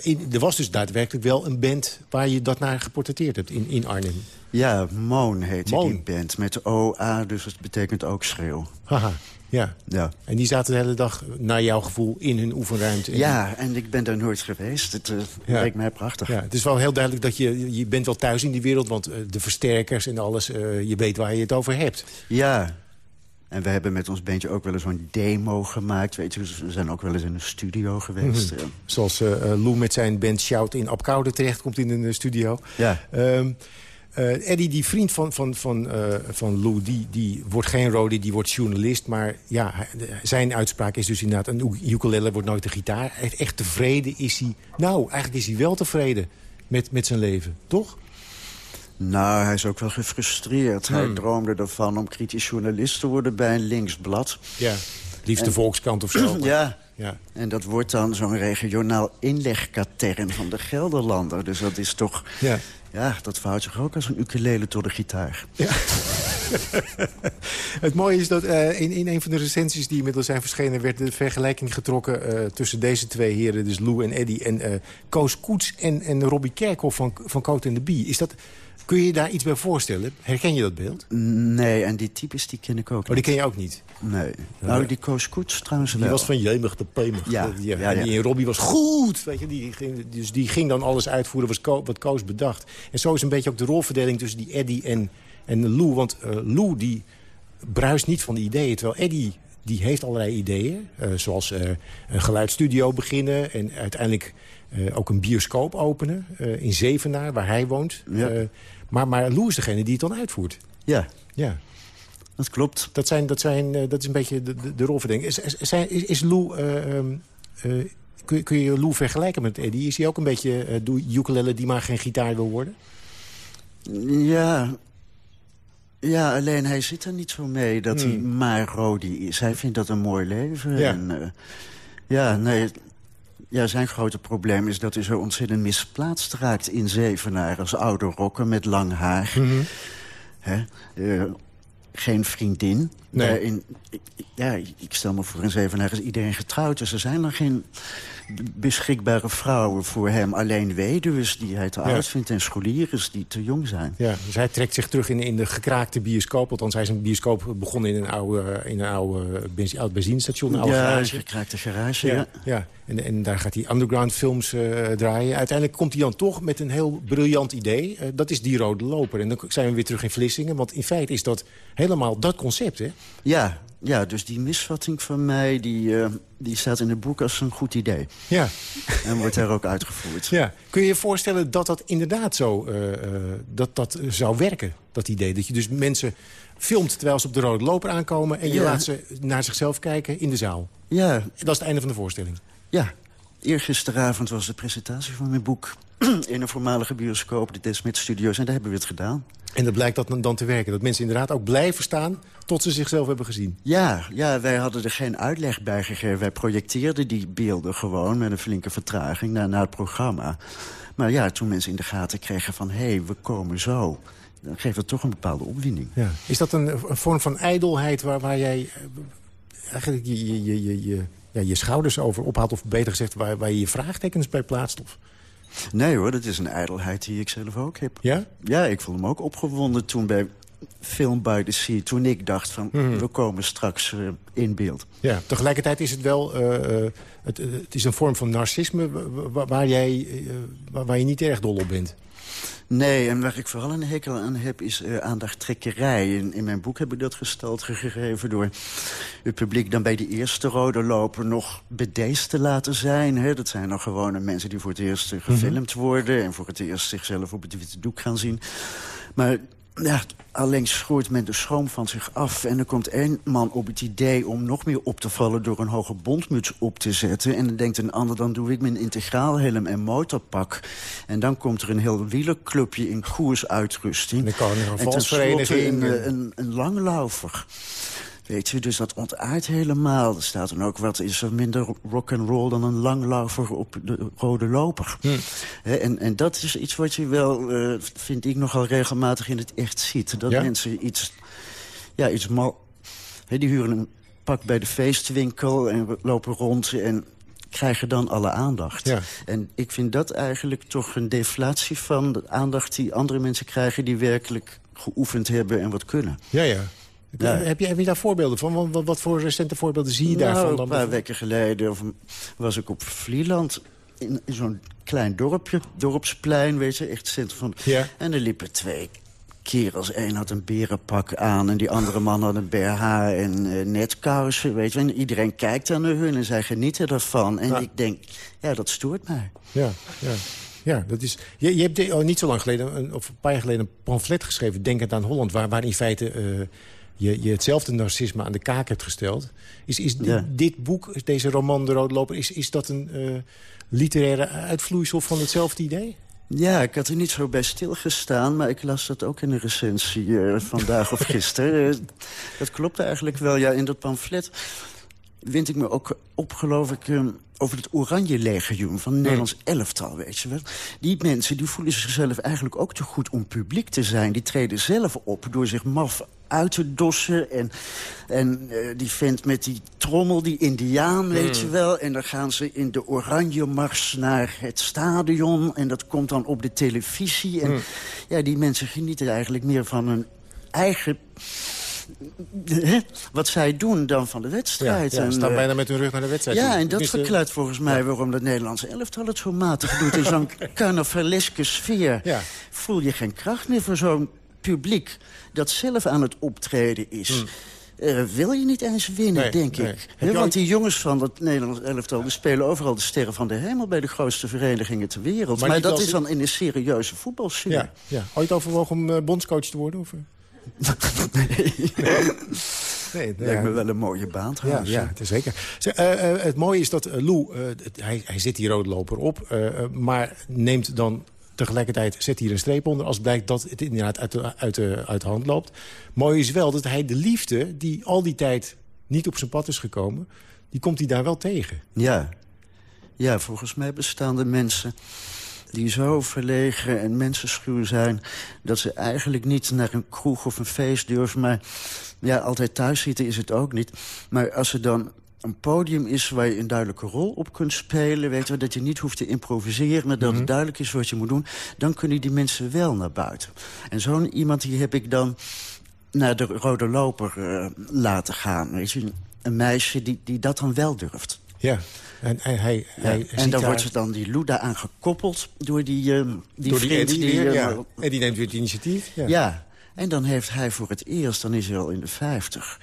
In, er was dus daadwerkelijk wel een band waar je dat naar geportretteerd hebt in, in Arnhem.
Ja, Moon heette
Moon.
die band. Met OA, dus dat betekent ook schreeuw.
Haha, ja.
ja.
En die zaten de hele dag, naar jouw gevoel, in hun oefenruimte.
Ja, en ik ben daar nooit geweest. Het uh,
Ja.
leek mij prachtig.
Ja, het is wel heel duidelijk dat je, je bent wel thuis in die wereld... want eh, de versterkers en alles, eh, je weet waar je het over hebt.
Ja. En we hebben met ons bandje ook wel eens zo'n demo gemaakt. Weet je, dus we zijn ook wel eens in een studio geweest.
Mhm.
ja.
Zoals eh eh, Lou met zijn band Shout in Apkoude terechtkomt in een eh, studio.
Ja.
Ehm, eh, Eddie, die vriend van, van, van, eh, van Lou, die, die wordt geen roadie, die wordt journalist. Maar ja, zijn uitspraak is dus inderdaad... een ukulele wordt nooit een gitaar. Echt, echt tevreden is hij... Nou, eigenlijk is hij wel tevreden met, met zijn leven, toch?
Nou, hij is ook wel gefrustreerd. Hij
Hmm.
droomde ervan om kritisch journalist te worden bij een linksblad.
Ja, liefst de
En-
Volkskrant of zo.
ja.
ja.
En dat wordt dan zo'n regionaal inlegkatern van de Gelderlander. Dus dat is toch...
Ja.
Ja, dat verhoudt zich ook als een ukulele tot de gitaar.
Het mooie is dat eh, in, in een van de recensies die inmiddels zijn verschenen... werd de vergelijking getrokken eh, tussen deze twee heren... dus Lou en Eddie en eh, Koos Koets en, en Robbie Kerkhoff van, van Coat en de Bie. Is dat, kun je je daar iets bij voorstellen? Herken je dat beeld?
Nee, en die types die ken ik ook
Oh, die
niet.
ken je ook niet?
Nee. Nou, die Koos Koets trouwens
Die
wel.
was van jemig de pemig.
Ja,
ja,
ja, ja.
die en Robbie was goed. Weet je, die ging, dus die ging dan alles uitvoeren was Ko- wat Koos bedacht. En zo is een beetje ook de rolverdeling tussen die Eddie en, en Lou. Want eh, Lou die bruist niet van de ideeën. Terwijl Eddie die heeft allerlei ideeën. eh, zoals eh, een geluidsstudio beginnen. En uiteindelijk ook een bioscoop openen in Zevenaar, waar hij woont. Maar, maar Lou is degene die het dan uitvoert.
Ja.
Ja.
Dat klopt.
Dat, zijn, dat, zijn, dat is een beetje de, de, de rolverdeling. Is, is, Lou... Ehm, kun, kun je Lou vergelijken met Eddie? Is hij ook een beetje uh, ukulele die maar geen gitaar wil worden?
Ja, ja, alleen hij zit er niet zo mee dat hij hmm. maar Rodi is. Hij vindt dat een mooi leven. Ja, en, ja nee, ja, zijn grote probleem is dat hij zo ontzettend misplaatst raakt in Zevenaar... als oude rocker met lang haar. Mm uh, geen vriendin. Nee. In, ja, ik stel me voor in Zevenaar is iedereen getrouwd. Dus er zijn er geen beschikbare vrouwen voor hem. Alleen weduws die hij te oud vindt en scholieren die te jong zijn.
Ja, dus hij trekt zich terug in, in de gekraakte bioscoop. Althans, hij is een bioscoop begonnen in een oude, in een oude oud benzinestation. Een oude
ja,
garage.
een gekraakte garage, ja.
ja. En, en daar gaat hij underground films uh, draaien. Uiteindelijk komt hij dan toch met een heel briljant idee. Uh, dat is die rode loper. En dan zijn we weer terug in Vlissingen. Want in feite is dat helemaal dat concept, hè?
Ja, ja, dus die misvatting van mij, die, uh, die staat in het boek als een goed idee.
Ja.
En wordt daar ook uitgevoerd.
Ja. Kun je je voorstellen dat dat inderdaad zo uh, dat dat zou werken, dat idee? Dat je dus mensen filmt terwijl ze op de rode loper aankomen... en je laat ze naar zichzelf kijken in de zaal.
Ja.
Dat is het einde van de voorstelling.
Ja. Eergisteravond was de presentatie van mijn boek... in een voormalige bioscoop, de Desmet Studios. En daar hebben we het gedaan.
En dat blijkt dat dan te werken. Dat mensen inderdaad ook blijven staan tot ze zichzelf hebben gezien.
Ja, ja wij hadden er geen uitleg bij gegeven. Wij projecteerden die beelden gewoon met een flinke vertraging naar, naar het programma. Maar ja, toen mensen in de gaten kregen van... hé, hey, we komen zo dan geeft dat toch een bepaalde opwinding.
Ja. Is dat een, een vorm van ijdelheid waar, waar jij eh, eigenlijk je, je, je, je, ja, je schouders over ophaalt... of beter gezegd, waar, waar je je vraagtekens bij plaatst? Of?
Nee hoor, dat is een ijdelheid die ik zelf ook heb.
Ja?
Ja, ik voel me ook opgewonden toen bij Film by the Sea... toen ik dacht van, mhm. we komen straks uh, in beeld.
Ja, tegelijkertijd is het wel... Uh, het, het, is een vorm van narcisme waar, jij, waar je niet erg dol op bent.
Nee, en waar ik vooral een hekel aan heb is uh, aandachttrekkerij. In, in mijn boek heb ik dat gesteld gegeven door het publiek... dan bij de eerste rode loper nog bedeesd te laten zijn. Hè? Dat zijn dan gewone mensen die voor het eerst mhm. gefilmd worden... en voor het eerst zichzelf op het witte doek gaan zien. Maar ja, alleen schroeit men de schroom van zich af. En er komt één man op het idee om nog meer op te vallen... door een hoge bondmuts op te zetten. En dan denkt een ander, dan doe ik mijn integraalhelm en motorpak. En dan komt er een heel wielerclubje in koersuitrusting.
De
en een, een, een, een langlaufer. Weet je, dus dat ontaart helemaal. Er staat dan ook, wat is er minder rock and roll dan een langlaufer op de rode loper. Hm. en, en dat is iets wat je wel, uh, vind ik, nogal regelmatig in het echt ziet. Dat mensen iets, ja, iets mal... die huren een pak bij de feestwinkel en lopen rond en krijgen dan alle aandacht. Ja. En ik vind dat eigenlijk toch een deflatie van de aandacht die andere mensen krijgen... die werkelijk geoefend hebben en wat kunnen.
Ja, ja. Heb, je, heb je daar voorbeelden van? Wat, wat, voor recente voorbeelden zie je nou, daarvan? Dan
een paar weken geleden was ik op Vlieland in, zo'n klein dorpje, dorpsplein, weet je, echt centrum van... Ja. En er liepen twee kerels. Eén had een berenpak aan en die andere man had een BH en uh, netkousen, weet je. En iedereen kijkt naar hun en zij genieten ervan. En ik denk, ja, dat stoort mij.
Ja, ja. Ja, dat is, je, je hebt oh, niet zo lang geleden, een, of een paar jaar geleden... een pamflet geschreven, Denkend aan Holland... waar, waar in feite uh, je, je hetzelfde narcisme aan de kaak hebt gesteld. Is, is dit, boek, deze roman De Rode Loper... is, is dat een uh, literaire uitvloeisel van hetzelfde idee?
Ja, ik had er niet zo bij stilgestaan, maar ik las dat ook in een recensie uh, vandaag of gisteren. Uh, dat klopt eigenlijk wel. Ja, in dat pamflet wind ik me ook op, geloof ik... Um, over het Oranje Legioen van het Nederlands elftal, weet je wel. Die mensen die voelen zichzelf eigenlijk ook te goed om publiek te zijn. Die treden zelf op door zich maf uit te dossen. En, en uh, die vent met die trommel, die indiaan, weet mm. je wel. En dan gaan ze in de oranje mars naar het stadion. En dat komt dan op de televisie. En mm. ja, die mensen genieten eigenlijk meer van hun eigen wat zij doen dan van de wedstrijd.
Ja, ja staan eh, bijna met hun rug naar de wedstrijd.
Ja, en dat verklaart volgens mij waarom het Nederlandse elftal het zo matig doet. In zo'n carnavaleske sfeer voel je geen kracht meer voor zo'n publiek dat zelf aan het optreden is. Hmm. uh, wil je niet eens winnen, denk ik. want die jongens van het Nederlands elftal... die spelen overal de sterren van de hemel... bij de grootste verenigingen ter wereld. Maar, dat is dan in een serieuze voetbalsfeer.
Ja, ja. Ooit overwogen om uh, bondscoach te worden? Of?
nee. nee. Lijkt me wel een mooie baan trouwens.
Ja, ja het is zeker. Uh, het mooie is dat Lou, hij, hij zit die roodloper op... maar neemt dan Tegelijkertijd zet hij er een streep onder als blijkt dat het inderdaad uit de, uit de, uit hand loopt. Mooi is wel dat hij de liefde die al die tijd niet op zijn pad is gekomen... die komt hij daar wel tegen.
Ja, ja volgens mij bestaan er mensen die zo verlegen en mensenschuw zijn... dat ze eigenlijk niet naar een kroeg of een feest durven. Maar ja, altijd thuis zitten is het ook niet. Maar als ze dan een podium is waar je een duidelijke rol op kunt spelen. Weet je, dat je niet hoeft te improviseren, maar dat het mhm. duidelijk is wat je moet doen. Dan kunnen die mensen wel naar buiten. En zo'n iemand die heb ik dan naar de rode loper uh, laten gaan. Weet je, een meisje die, die dat dan wel durft.
Ja, en, en hij, hij
en dan wordt ze dan die Luda aan gekoppeld door die, uh, die door vriend. Die,
die, ja. En die neemt weer het initiatief.
Ja. ja, en dan heeft hij voor het eerst, dan is hij al in de vijftig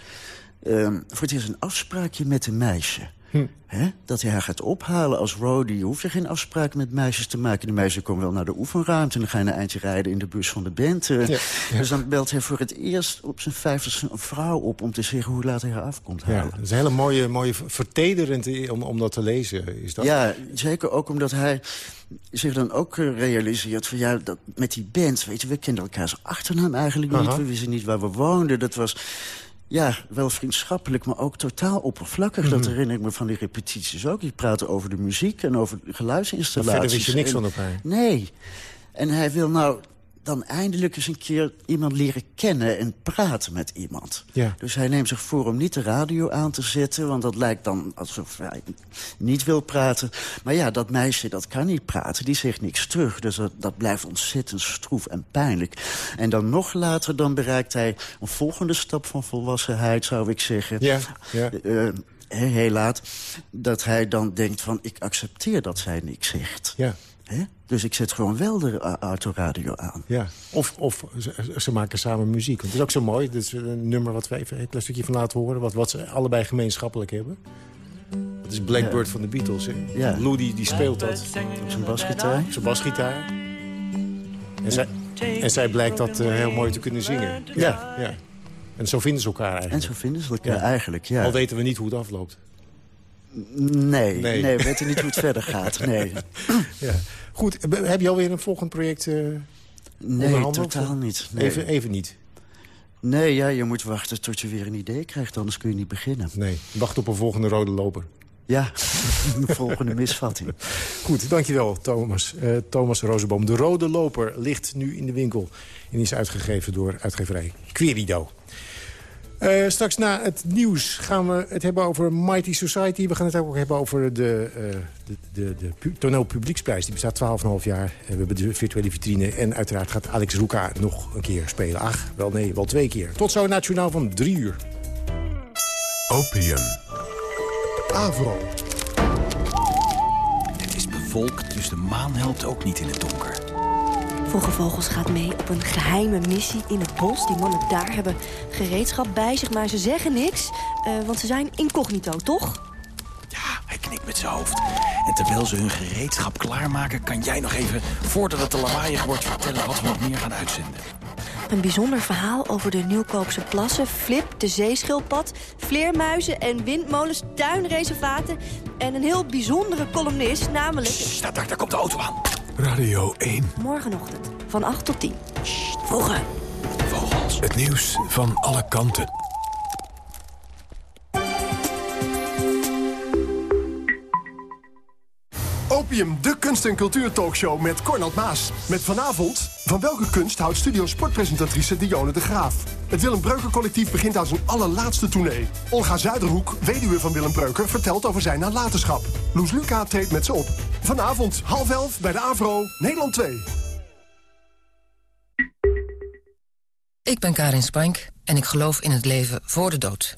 um, voor het eerst een afspraakje met een meisje. Hm. Dat hij haar gaat ophalen als roadie. Je hoeft je geen afspraken met meisjes te maken. Die meisjes komen wel naar de oefenruimte... en dan ga je een eindje rijden in de bus van de band. Eh. Ja, Dus dan belt hij voor het eerst op zijn vijftigste een vrouw op... om te zeggen hoe laat hij haar afkomt halen. Ja,
dat is een hele mooie, mooie vertederend om, om dat te lezen. Is dat?
Ja, zeker ook omdat hij zich dan ook eh, realiseert... van ja, dat met die band, weet je, we kenden elkaar zijn achternaam eigenlijk niet. We wisten niet waar we woonden. Dat was ja, wel vriendschappelijk, maar ook totaal oppervlakkig. Dat mhm. herinner ik me van die repetities ook. Die praten over de muziek en over geluidsinstallaties. Maar
verder wist je niks van elkaar?
Nee. En hij wil nou dan eindelijk eens een keer iemand leren kennen en praten met iemand. Ja. Dus hij neemt zich voor om niet de radio aan te zetten... want dat lijkt dan alsof hij niet wil praten. Maar ja, dat meisje dat kan niet praten, die zegt niks terug. Dus dat, dat blijft ontzettend stroef en pijnlijk. En dan nog later dan bereikt hij een volgende stap van volwassenheid, zou ik zeggen. Ja, ja. Uh, heel laat, dat hij dan denkt van... ik accepteer dat zij niks zegt. Ja. Dus ik zet gewoon wel de autoradio aan.
Ja. Of, of ze, ze, maken samen muziek. Want het is ook zo mooi. Dit is een nummer wat we even een klein stukje van laten horen. Wat, wat ze allebei gemeenschappelijk hebben. Dat is Blackbird van de Beatles. Hè? Ja. Lou die, speelt dat.
Op zijn basgitaar.
Op zijn basgitaar. En zij, en zij blijkt dat uh, heel mooi te kunnen zingen. Ja. ja. En zo vinden ze elkaar eigenlijk.
En zo vinden ze elkaar eigenlijk, ja.
Al weten we niet hoe het afloopt.
Nee, nee, nee. we weten niet hoe het verder gaat. Nee.
Ja. Goed, heb je alweer een volgend project uh,
Nee, totaal niet. Nee.
Even, even niet?
Nee, ja, je moet wachten tot je weer een idee krijgt. Anders kun je niet beginnen.
Nee, wacht op een volgende rode loper.
Ja, de volgende misvatting.
Goed, dankjewel Thomas. Uh, Thomas Rozenboom. De rode loper ligt nu in de winkel. En is uitgegeven door uitgeverij Querido. Uh, straks na het nieuws gaan we het hebben over Mighty Society. We gaan het ook hebben over de, uh, de, de, de toneelpublieksprijs. Die bestaat 12,5 jaar. We hebben de virtuele vitrine. En uiteraard gaat Alex Roeka nog een keer spelen. Ach, wel nee, wel twee keer. Tot zo nationaal van drie uur.
Opium. Avro.
Het is bevolkt, dus de maan helpt ook niet in het donker.
Vroege Vogels gaat mee op een geheime missie in het bos. Die mannen daar hebben gereedschap bij zich, maar ze zeggen niks. Uh, want ze zijn incognito, toch?
Ja, hij knikt met zijn hoofd. En terwijl ze hun gereedschap klaarmaken... kan jij nog even, voordat het te lawaaiig wordt... vertellen wat we nog meer gaan uitzenden.
Een bijzonder verhaal over de Nieuwkoopse plassen... Flip, de zeeschildpad, vleermuizen en windmolens, tuinreservaten... en een heel bijzondere columnist, namelijk...
Sst, daar, daar komt de auto aan.
Radio 1.
Morgenochtend van 8 tot 10. Vroeger.
Vogels.
Het nieuws van alle kanten.
De kunst- en cultuurtalkshow met Cornald Maas. Met vanavond, van welke kunst houdt studio sportpresentatrice Dionne de Graaf? Het Willem Breuker collectief begint aan zijn allerlaatste tournee. Olga Zuiderhoek, weduwe van Willem Breuker, vertelt over zijn nalatenschap. Loes Luca treedt met ze op. Vanavond, half elf, bij de AVRO, Nederland 2.
Ik ben Karin Spank en ik geloof in het leven voor de dood.